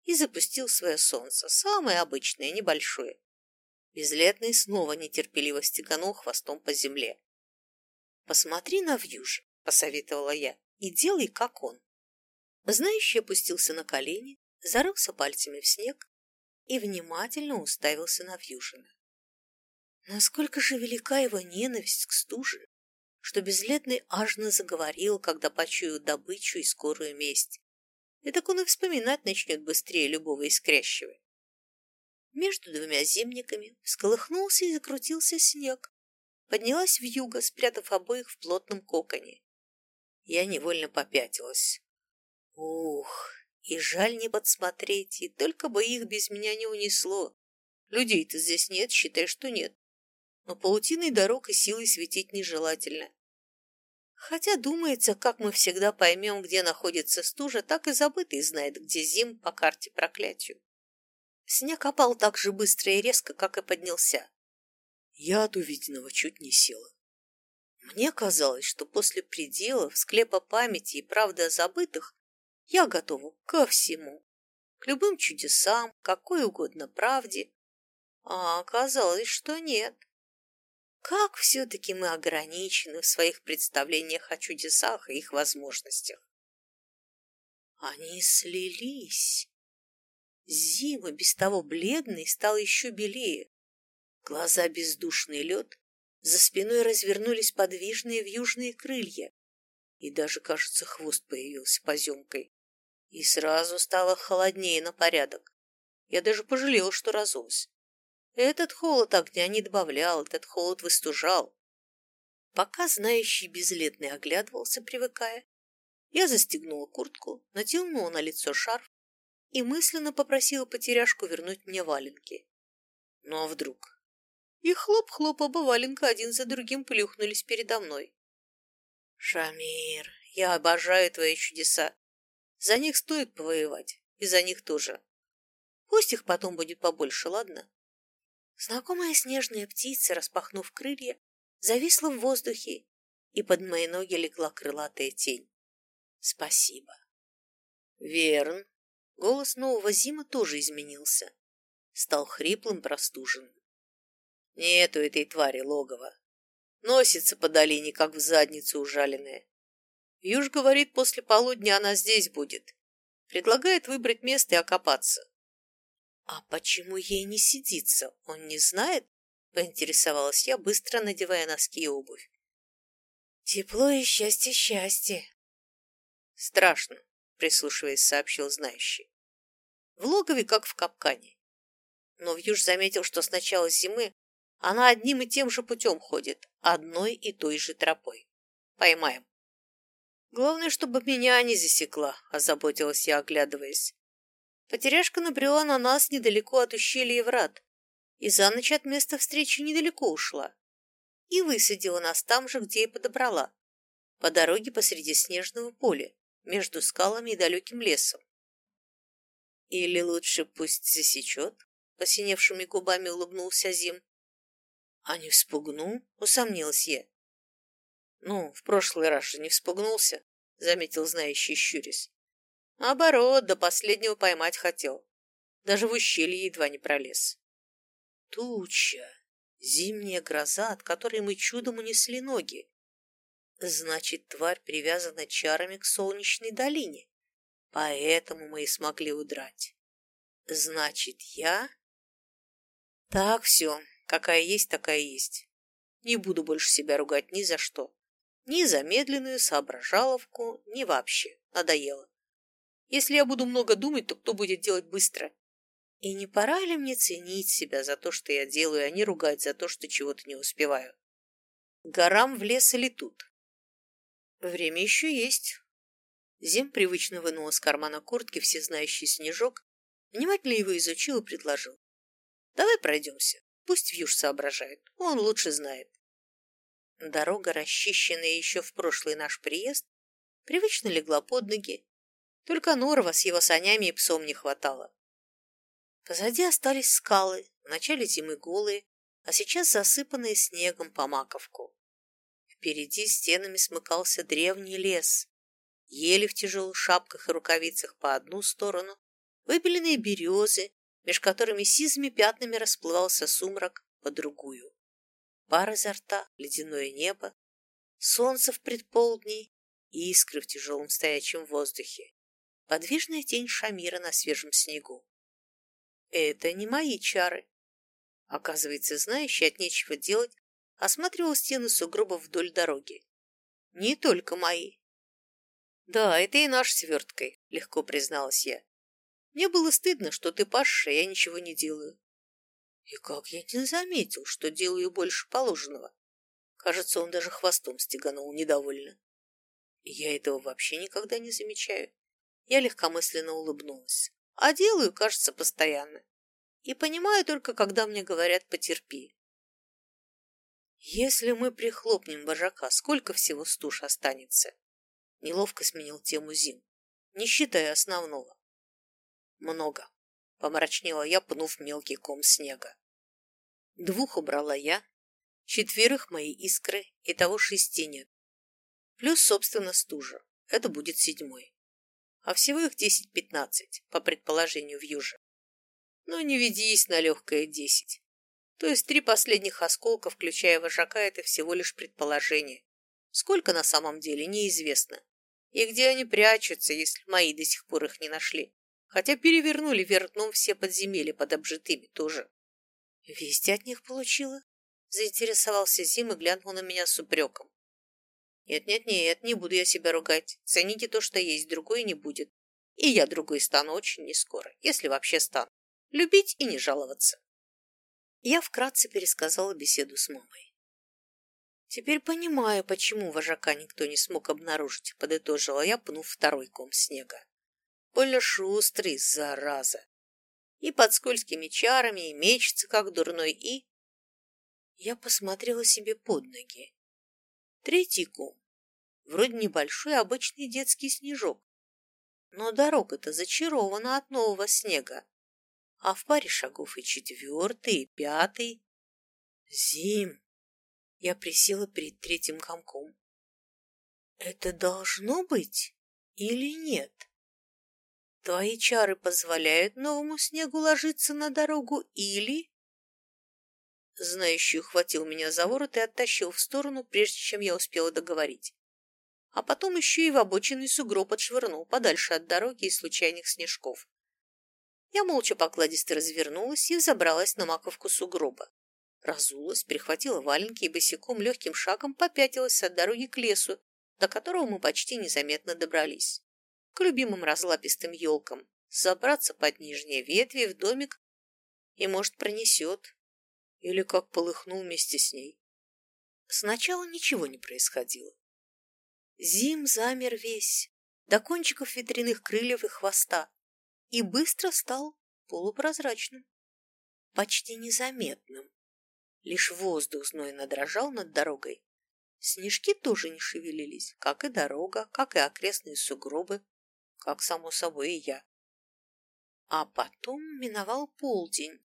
Speaker 1: и запустил свое солнце, самое обычное, небольшое. Безлетный снова нетерпеливо стеганул хвостом по земле. «Посмотри на вьюж», — посоветовала я и делай, как он. Знающий опустился на колени, зарылся пальцами в снег и внимательно уставился на Вьюжина. Насколько же велика его ненависть к стуже, что безлетный ажно заговорил, когда почуял добычу и скорую месть. И так он и вспоминать начнет быстрее любого искрящего. Между двумя зимниками всколыхнулся и закрутился снег. Поднялась вьюга, спрятав обоих в плотном коконе. Я невольно попятилась. Ух, и жаль не подсмотреть, и только бы их без меня не унесло. Людей-то здесь нет, считай, что нет. Но паутиной дорог и силой светить нежелательно. Хотя, думается, как мы всегда поймем, где находится стужа, так и забытый знает, где зим по карте проклятию. Снег опал так же быстро и резко, как и поднялся. Я от увиденного чуть не села. Мне казалось, что после пределов, склепа памяти и правды о забытых я готова ко всему, к любым чудесам, какой угодно правде, а оказалось, что нет. Как все-таки мы ограничены в своих представлениях о чудесах и их возможностях. Они слились. Зима, без того бледный, стал еще белее. Глаза бездушный лед, за спиной развернулись подвижные вьюжные крылья, и даже, кажется, хвост появился поземкой. И сразу стало холоднее на порядок. Я даже пожалел, что разулась. Этот холод огня не добавлял, этот холод выстужал. Пока знающий безлетный оглядывался, привыкая, я застегнула куртку, натянула на лицо шарф и мысленно попросила потеряшку вернуть мне валенки. Ну а вдруг? И хлоп-хлоп оба валенка один за другим плюхнулись передо мной. «Шамир, я обожаю твои чудеса. За них стоит повоевать, и за них тоже. Пусть их потом будет побольше, ладно?» Знакомая снежная птица, распахнув крылья, зависла в воздухе, и под мои ноги легла крылатая тень. «Спасибо». «Верн». Голос нового Зима тоже изменился. Стал хриплым, простуженным. Нету этой твари логова. Носится по долине, как в задницу ужаленная. Юж говорит, после полудня она здесь будет. Предлагает выбрать место и окопаться. А почему ей не сидится? Он не знает? Поинтересовалась я, быстро надевая носки и обувь. Тепло и счастье, счастье. Страшно, прислушиваясь, сообщил знающий. В логове, как в капкане. Но Вьюж заметил, что с начала зимы она одним и тем же путем ходит, одной и той же тропой. Поймаем. Главное, чтобы меня не засекла, озаботилась я, оглядываясь. Потеряшка набрела на нас недалеко от ущелья врат, и за ночь от места встречи недалеко ушла. И высадила нас там же, где и подобрала, по дороге посреди снежного поля, между скалами и далеким лесом. Или лучше пусть засечет, посиневшими губами улыбнулся Зим. А не вспугну, усомнилась я. Ну, в прошлый раз же не вспугнулся, заметил знающий щурис. Наоборот, до последнего поймать хотел. Даже в ущелье едва не пролез. Туча, зимняя гроза, от которой мы чудом унесли ноги. Значит, тварь привязана чарами к солнечной долине. Поэтому мы и смогли удрать. Значит, я... Так, все. Какая есть, такая есть. Не буду больше себя ругать ни за что. Ни за медленную соображаловку, ни вообще. Надоело. Если я буду много думать, то кто будет делать быстро? И не пора ли мне ценить себя за то, что я делаю, а не ругать за то, что чего-то не успеваю? Горам в лес или тут? Время еще есть. Зим привычно вынул из кармана куртки всезнающий снежок, внимательно его изучил и предложил. Давай пройдемся. Пусть Вьюж соображает, он лучше знает. Дорога, расчищенная еще в прошлый наш приезд, привычно легла под ноги, только Норова с его санями и псом не хватало. Позади остались скалы, в начале зимы голые, а сейчас засыпанные снегом по маковку. Впереди стенами смыкался древний лес. Ели в тяжелых шапках и рукавицах по одну сторону, выбеленные березы, меж которыми сизыми пятнами расплывался сумрак по другую. Пар изо рта, ледяное небо, солнце в предполдни и искры в тяжелом стоячем воздухе, подвижная тень Шамира на свежем снегу. Это не мои чары. Оказывается, знающий от нечего делать, осматривал стены сугробов вдоль дороги. Не только мои. Да, это и наш сверткой, легко призналась я. Мне было стыдно, что ты пашешь, а я ничего не делаю. И как я не заметил, что делаю больше положенного. Кажется, он даже хвостом стеганул недовольно. И я этого вообще никогда не замечаю. Я легкомысленно улыбнулась. А делаю, кажется, постоянно. И понимаю только, когда мне говорят «потерпи». Если мы прихлопнем вожака, сколько всего стуж останется? Неловко сменил тему Зим, не считая основного. Много. Помрачнела я, пнув мелкий ком снега. Двух убрала я, четверых мои искры, и того шести нет. Плюс, собственно, стужа. Это будет седьмой. А всего их десять-пятнадцать, по предположению в юже. Но не ведись на легкое десять. То есть три последних осколка, включая вожака, это всего лишь предположение. Сколько на самом деле, неизвестно. И где они прячутся, если мои до сих пор их не нашли? Хотя перевернули вверх дном все подземелья под обжитыми тоже. Вести от них получила? Заинтересовался Зим и глянул на меня с упреком. Нет-нет-нет, не буду я себя ругать. Цените то, что есть, другое не будет. И я другой стану очень нескоро, если вообще стану. Любить и не жаловаться. Я вкратце пересказала беседу с мамой. Теперь понимаю, почему вожака никто не смог обнаружить, подытожила я, пнув второй ком снега. Больно шустрый, зараза. И под скользкими чарами, и мечется, как дурной, и... Я посмотрела себе под ноги. Третий ком. Вроде небольшой обычный детский снежок. Но дорога-то зачарована от нового снега а в паре шагов и четвертый, и пятый. Зим! Я присела перед третьим комком. Это должно быть или нет? Твои чары позволяют новому снегу ложиться на дорогу или... Знающий ухватил меня за ворот и оттащил в сторону, прежде чем я успела договорить. А потом еще и в обочинный сугроб отшвырнул подальше от дороги и случайных снежков. Я молча покладисто развернулась и взобралась на маковку сугроба. Разулась, перехватила валенки и босиком легким шагом попятилась от дороги к лесу, до которого мы почти незаметно добрались. К любимым разлапистым елкам, забраться под нижние ветви в домик и, может, пронесет. Или как полыхнул вместе с ней. Сначала ничего не происходило. Зим замер весь, до кончиков ветряных крыльев и хвоста, и быстро стал полупрозрачным, почти незаметным. Лишь воздух знойно дрожал над дорогой. Снежки тоже не шевелились, как и дорога, как и окрестные сугробы, как, само собой, и я. А потом миновал полдень.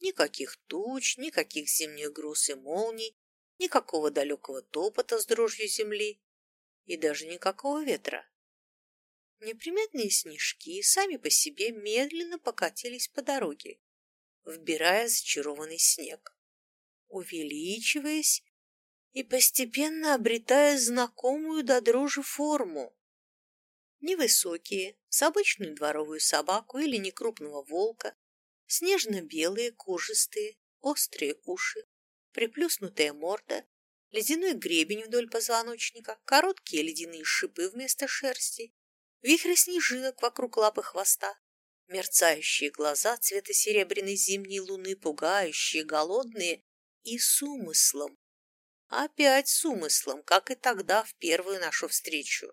Speaker 1: Никаких туч, никаких зимних груз и молний, никакого далекого топота с дрожью земли и даже никакого ветра. Неприметные снежки сами по себе медленно покатились по дороге, вбирая зачарованный снег, увеличиваясь и постепенно обретая знакомую до дрожи форму. Невысокие, с обычную дворовую собаку или некрупного волка, снежно-белые, кожистые, острые уши, приплюснутая морда, ледяной гребень вдоль позвоночника, короткие ледяные шипы вместо шерсти, вихры снежинок вокруг лапы хвоста, мерцающие глаза цвета серебряной зимней луны, пугающие, голодные и с умыслом. Опять с умыслом, как и тогда в первую нашу встречу.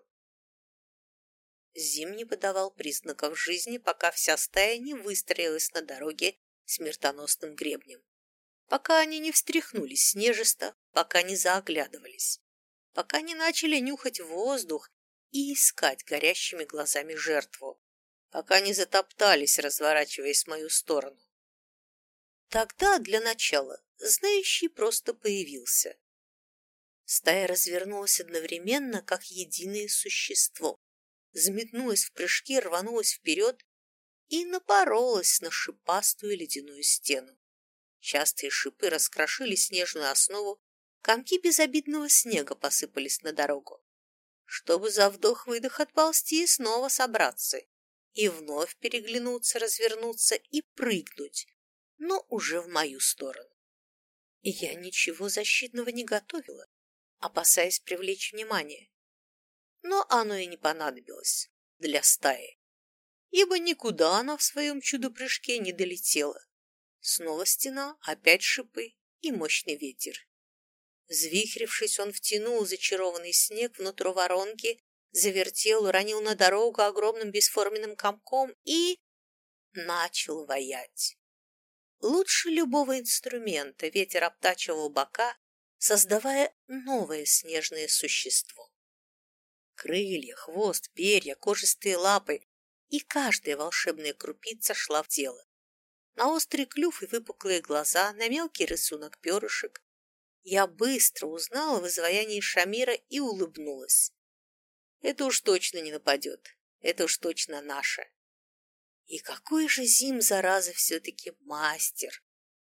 Speaker 1: Зим не подавал признаков жизни, пока вся стая не выстроилась на дороге смертоносным гребнем. Пока они не встряхнулись снежисто, пока не заоглядывались, пока не начали нюхать воздух и искать горящими глазами жертву, пока не затоптались, разворачиваясь в мою сторону. Тогда, для начала, знающий просто появился. Стая развернулась одновременно, как единое существо взметнулась в прыжке, рванулась вперед и напоролась на шипастую ледяную стену. Частые шипы раскрошили снежную основу, комки безобидного снега посыпались на дорогу. Чтобы за вдох-выдох отползти и снова собраться, и вновь переглянуться, развернуться и прыгнуть, но уже в мою сторону. Я ничего защитного не готовила, опасаясь привлечь внимание но оно и не понадобилось для стаи, ибо никуда она в своем чудо-прыжке не долетела. Снова стена, опять шипы и мощный ветер. Взвихрившись, он втянул зачарованный снег внутрь воронки, завертел, уронил на дорогу огромным бесформенным комком и начал воять. Лучше любого инструмента ветер обтачивал бока, создавая новое снежное существо. Крылья, хвост, перья, кожистые лапы, и каждая волшебная крупица шла в дело. На острый клюв и выпуклые глаза, на мелкий рисунок перышек. Я быстро узнала в изваянии Шамира и улыбнулась. Это уж точно не нападет, это уж точно наше. И какой же Зим, зараза, все-таки мастер!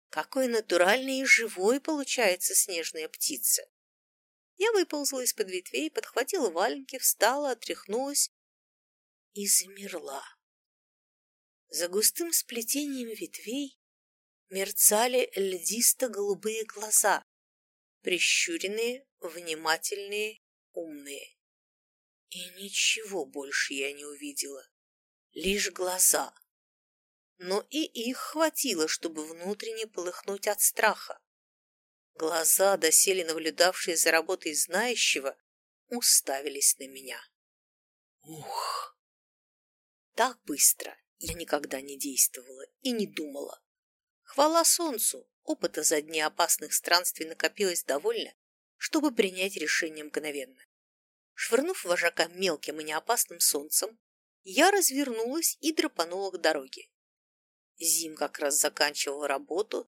Speaker 1: Какой натуральный и живой получается снежная птица! Я выползла из-под ветвей, подхватила валенки, встала, отряхнулась и замерла. За густым сплетением ветвей мерцали льдисто-голубые глаза, прищуренные, внимательные, умные. И ничего больше я не увидела, лишь глаза. Но и их хватило, чтобы внутренне полыхнуть от страха. Глаза, доселе наблюдавшие за работой знающего, уставились на меня. Ух! Так быстро я никогда не действовала и не думала. Хвала солнцу, опыта за дни опасных странствий накопилось довольно, чтобы принять решение мгновенно. Швырнув вожака мелким и неопасным солнцем, я развернулась и драпанула к дороге. Зим как раз заканчивал работу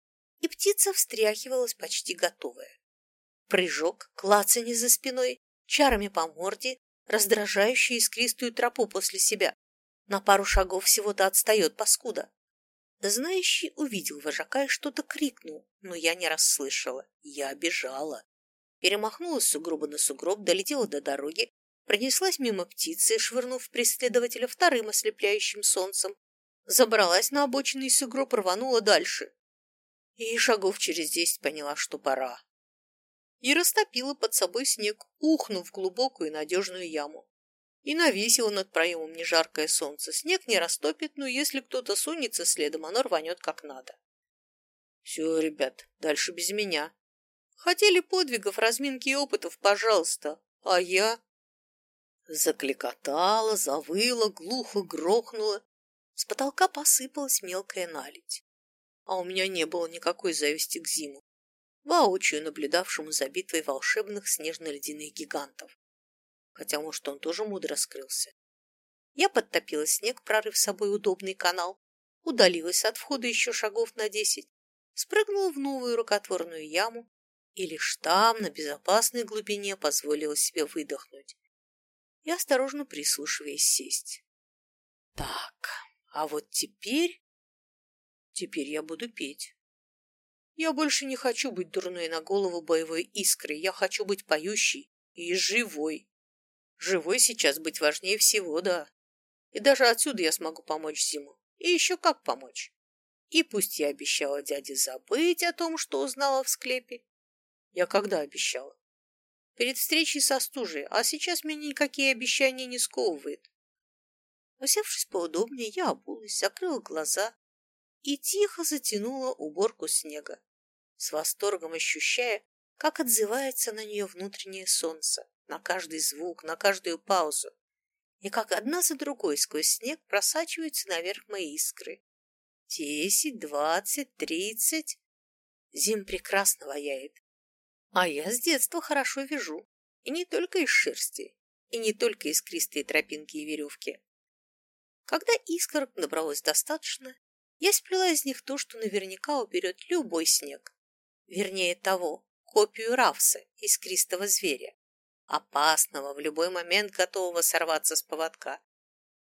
Speaker 1: и птица встряхивалась почти готовая. Прыжок, клацанье за спиной, чарами по морде, раздражающую искристую тропу после себя. На пару шагов всего-то отстает паскуда. Знающий увидел вожака и что-то крикнул, но я не расслышала. Я бежала. Перемахнулась сугроба на сугроб, долетела до дороги, пронеслась мимо птицы, швырнув преследователя вторым ослепляющим солнцем, забралась на обочинный сугроб, рванула дальше и шагов через десять поняла, что пора. И растопила под собой снег, ухнув в глубокую и надежную яму. И навесила над проемом нежаркое солнце. Снег не растопит, но если кто-то сунется следом, оно рванет как надо. Все, ребят, дальше без меня. Хотели подвигов, разминки и опытов, пожалуйста. А я? Закликотала, завыла, глухо грохнула. С потолка посыпалась мелкая наледь. А у меня не было никакой зависти к зиму, воочию наблюдавшему за битвой волшебных снежно-ледяных гигантов. Хотя, может, он тоже мудро скрылся. Я подтопила снег, прорыв собой удобный канал, удалилась от входа еще шагов на десять, спрыгнула в новую рукотворную яму и лишь там, на безопасной глубине, позволила себе выдохнуть и, осторожно прислушиваясь, сесть. Так, а вот теперь... Теперь я буду петь. Я больше не хочу быть дурной на голову боевой искрой, я хочу быть поющей и живой. Живой сейчас быть важнее всего, да. И даже отсюда я смогу помочь Зиму. И еще как помочь. И пусть я обещала дяде забыть о том, что узнала в склепе. Я когда обещала? Перед встречей со стужей, а сейчас меня никакие обещания не сковывают. Усевшись поудобнее, я обулась, закрыла глаза и тихо затянула уборку снега, с восторгом ощущая, как отзывается на нее внутреннее солнце, на каждый звук, на каждую паузу, и как одна за другой сквозь снег просачиваются наверх мои искры. Десять, двадцать, тридцать. Зим прекрасно ваяет. А я с детства хорошо вяжу. И не только из шерсти, и не только искристые тропинки и веревки. Когда искорок набралось достаточно, я сплела из них то, что наверняка уберет любой снег. Вернее того, копию Равса, искристого зверя, опасного, в любой момент готового сорваться с поводка,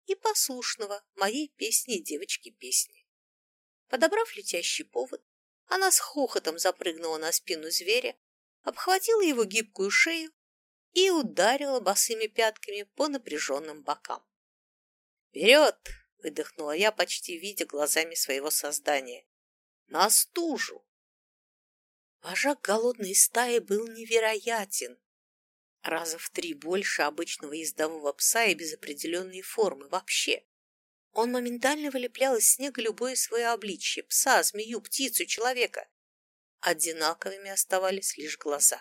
Speaker 1: и послушного моей песни девочки-песни. Подобрав летящий повод, она с хохотом запрыгнула на спину зверя, обхватила его гибкую шею и ударила босыми пятками по напряженным бокам. «Вперед!» — выдохнула я, почти видя глазами своего создания. «На стужу!» Вожак голодной стаи был невероятен. Раза в три больше обычного ездового пса и без определенной формы вообще. Он моментально вылеплял из снега любое свое обличье – пса, змею, птицу, человека. Одинаковыми оставались лишь глаза,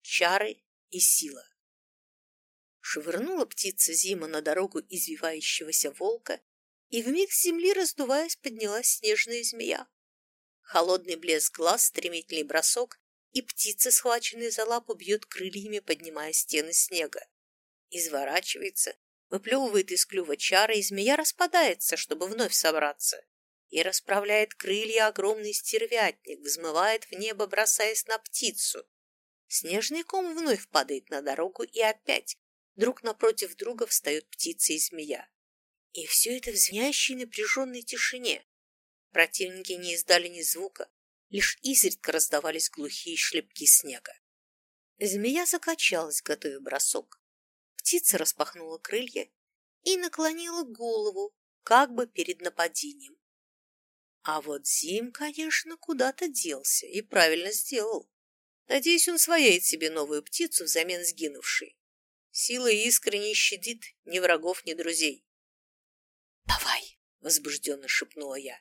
Speaker 1: чары и сила. Швырнула птица Зима на дорогу извивающегося волка, и вмиг с земли, раздуваясь, поднялась снежная змея. Холодный блеск глаз, стремительный бросок, и птица, схваченная за лапу, бьет крыльями, поднимая стены снега. Изворачивается, выплевывает из клюва чары, и змея распадается, чтобы вновь собраться. И расправляет крылья огромный стервятник, взмывает в небо, бросаясь на птицу. Снежный ком вновь падает на дорогу, и опять друг напротив друга встают птица и змея. И все это в звенящей напряженной тишине. Противники не издали ни звука, лишь изредка раздавались глухие шлепки снега. Змея закачалась, готовя бросок. Птица распахнула крылья и наклонила голову, как бы перед нападением. А вот Зим, конечно, куда-то делся и правильно сделал. Надеюсь, он свояет себе новую птицу взамен сгинувшей. Сила искры не щадит ни врагов, ни друзей. Возбужденно шепнула я.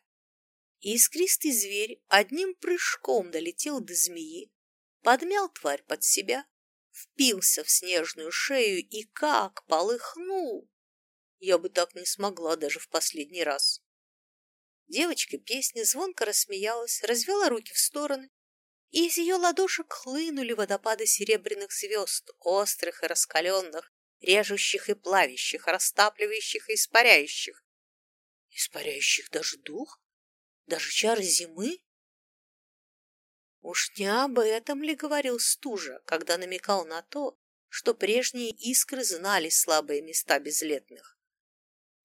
Speaker 1: Искристый зверь одним прыжком долетел до змеи, подмял тварь под себя, впился в снежную шею и как полыхнул! Я бы так не смогла даже в последний раз. Девочка песни звонко рассмеялась, развела руки в стороны и из ее ладошек хлынули водопады серебряных звезд, острых и раскаленных, режущих и плавящих, растапливающих и испаряющих. Испаряющих даже дух? Даже чары зимы? Уж не об этом ли говорил Стужа, когда намекал на то, что прежние искры знали слабые места безлетных?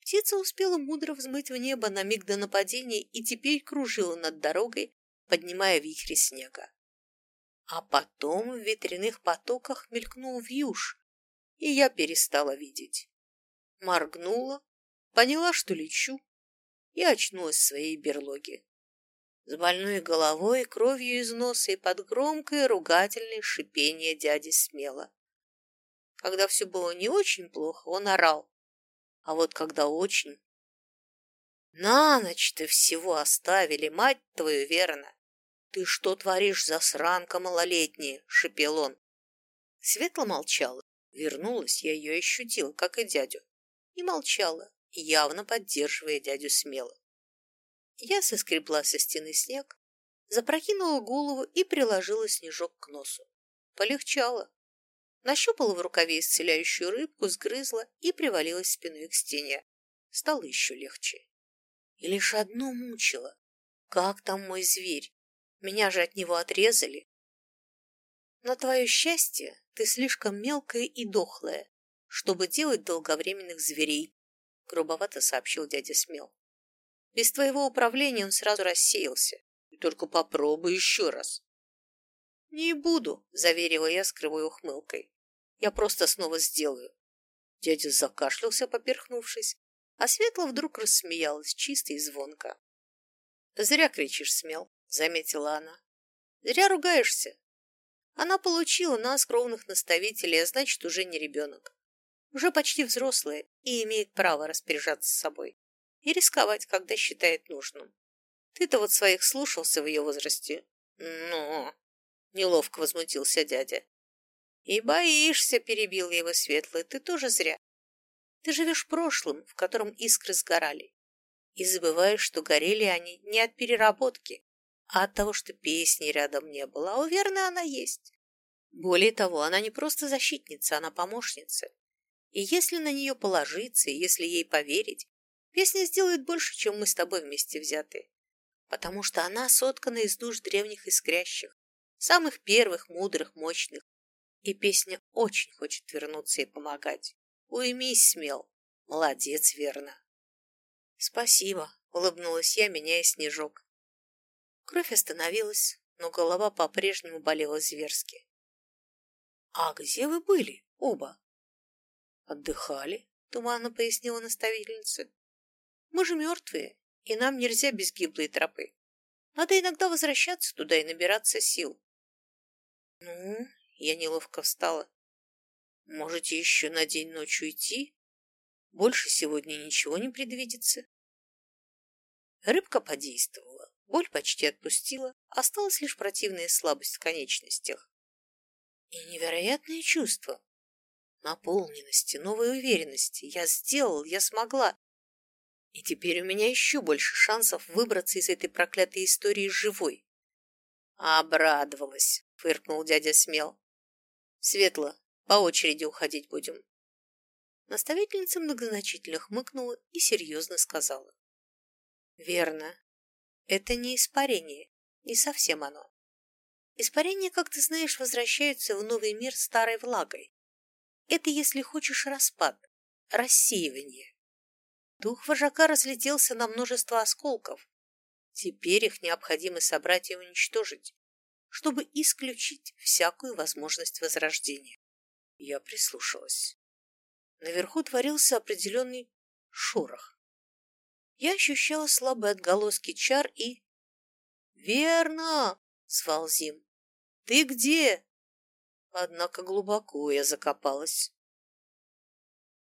Speaker 1: Птица успела мудро взмыть в небо на миг до нападения и теперь кружила над дорогой, поднимая вихри снега. А потом в ветряных потоках мелькнул вьюж, и я перестала видеть. Моргнула, поняла, что лечу, и очнулась в своей берлоге. С больной головой, кровью из носа и под громкое ругательное шипение дяди смело. Когда все было не очень плохо, он орал. А вот когда очень... На ночь-то всего оставили, мать твою, верно. «Ты что творишь, засранка малолетняя?» — шепел он. Светла молчала, Вернулась, я ее ощутила, как и дядю, и молчала, явно поддерживая дядю смело. Я соскребла со стены снег, запрокинула голову и приложила снежок к носу. Полегчало. Нащупала в рукаве исцеляющую рыбку, сгрызла и привалилась спиной к стене. Стало еще легче. И лишь одно мучило. Как там мой зверь? Меня же от него отрезали. На твое счастье ты слишком мелкая и дохлая, чтобы делать долговременных зверей, грубовато сообщил дядя Смел. Без твоего управления он сразу рассеялся. Только попробуй еще раз. Не буду, заверила я с кривой ухмылкой. Я просто снова сделаю. Дядя закашлялся, поперхнувшись, а Светла вдруг рассмеялась чисто и звонко. «Зря кричишь, смел», — заметила она. «Зря ругаешься. Она получила нас, кровных наставителей, а значит, уже не ребенок. Уже почти взрослая и имеет право распоряжаться собой и рисковать, когда считает нужным. Ты-то вот своих слушался в ее возрасте. Ну, неловко возмутился дядя. И боишься, перебил его светлый, ты тоже зря. Ты живешь прошлым, в котором искры сгорали. И забываешь, что горели они не от переработки, а от того, что песни рядом не было, а у Верны она есть. Более того, она не просто защитница, она помощница. И если на нее положиться, и если ей поверить, песня сделает больше, чем мы с тобой вместе взятые. Потому что она соткана из душ древних искрящих, самых первых, мудрых, мощных. И песня очень хочет вернуться и помогать. Уймись, смел. Молодец, верно. Спасибо, улыбнулась я, меняя снежок. Кровь остановилась, но голова по-прежнему болела зверски. А где вы были, оба? Отдыхали, туманно пояснила наставительница. Мы же мертвые, и нам нельзя без гиблой тропы. Надо иногда возвращаться туда и набираться сил. Ну, я неловко встала. Можете еще на день ночью идти? Больше сегодня ничего не предвидится. Рыбка подействовала. Боль почти отпустила, осталась лишь противная слабость в конечностях. И невероятное чувство. Наполненности, новой уверенности. Я сделал, я смогла. И теперь у меня еще больше шансов выбраться из этой проклятой истории живой. Обрадовалась, фыркнул дядя Смел. Светло, по очереди уходить будем. Наставительница многозначительно хмыкнула и серьезно сказала. Верно. Это не испарение, не совсем оно. Испарения, как ты знаешь, возвращаются в новый мир старой влагой. Это, если хочешь, распад, рассеивание. Дух вожака разлетелся на множество осколков. Теперь их необходимо собрать и уничтожить, чтобы исключить всякую возможность возрождения. Я прислушалась. Наверху творился определенный шорох. Я ощущала слабые отголоски чар и... «Верно!» — звал Зим. «Ты где?» Однако глубоко я закопалась.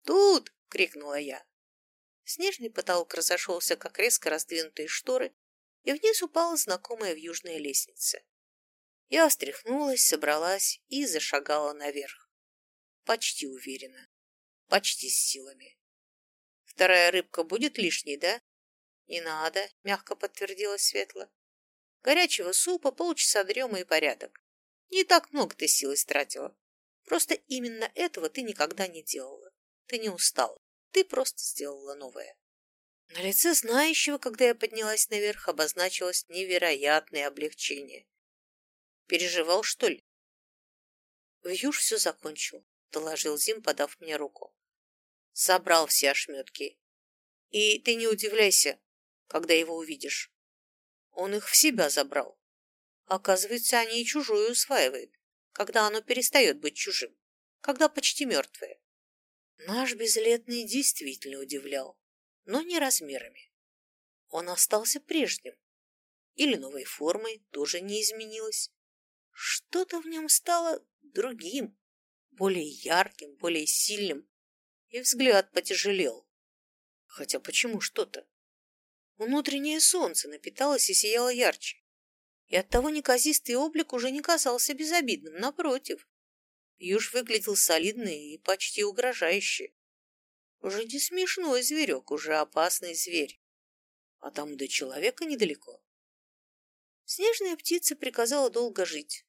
Speaker 1: «Тут!» — крикнула я. Снежный потолок разошелся, как резко раздвинутые шторы, и вниз упала знакомая вьюжная лестница. Я встряхнулась, собралась и зашагала наверх. Почти уверена. Почти с силами. Вторая рыбка будет лишней, да? Не надо, мягко подтвердила Светла. Горячего супа, полчаса дремы и порядок. Не так много ты сил истратила. Просто именно этого ты никогда не делала. Ты не устала. Ты просто сделала новое. На лице знающего, когда я поднялась наверх, обозначилось невероятное облегчение. Переживал, что ли? Вьюж все закончил доложил Зим, подав мне руку. Собрал все ошметки. И ты не удивляйся, когда его увидишь. Он их в себя забрал. Оказывается, они и чужую усваивают, когда оно перестает быть чужим, когда почти мертвое. Наш безлетный действительно удивлял, но не размерами. Он остался прежним. Или новой формой тоже не изменилось. Что-то в нем стало другим, более ярким, более сильным, и взгляд потяжелел. Хотя почему что-то? Внутреннее солнце напиталось и сияло ярче, и оттого неказистый облик уже не казался безобидным, напротив. Юж выглядел солидно и почти угрожающе. Уже не смешной зверек, уже опасный зверь. А там до человека недалеко. Снежная птица приказала долго жить.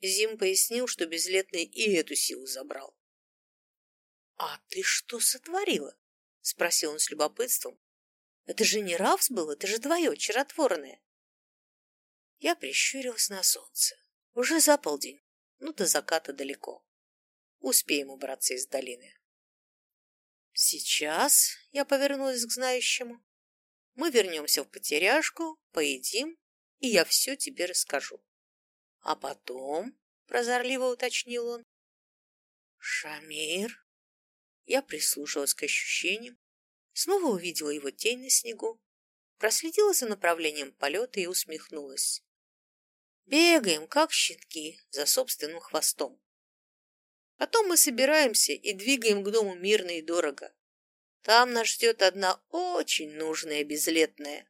Speaker 1: Зим пояснил, что безлетный и эту силу забрал. — А ты что сотворила? — спросил он с любопытством. — Это же не Равс был, это же твое, чаротворное. Я прищурилась на солнце. Уже за полдень, ну до заката далеко. Успеем убраться из долины. Сейчас я повернулась к знающему. Мы вернемся в потеряшку, поедим, и я все тебе расскажу. А потом, прозорливо уточнил он, Шамир. Я прислушалась к ощущениям, снова увидела его тень на снегу, проследила за направлением полета и усмехнулась. Бегаем, как щенки, за собственным хвостом. Потом мы собираемся и двигаем к дому мирно и дорого. Там нас ждет одна очень нужная безлетная.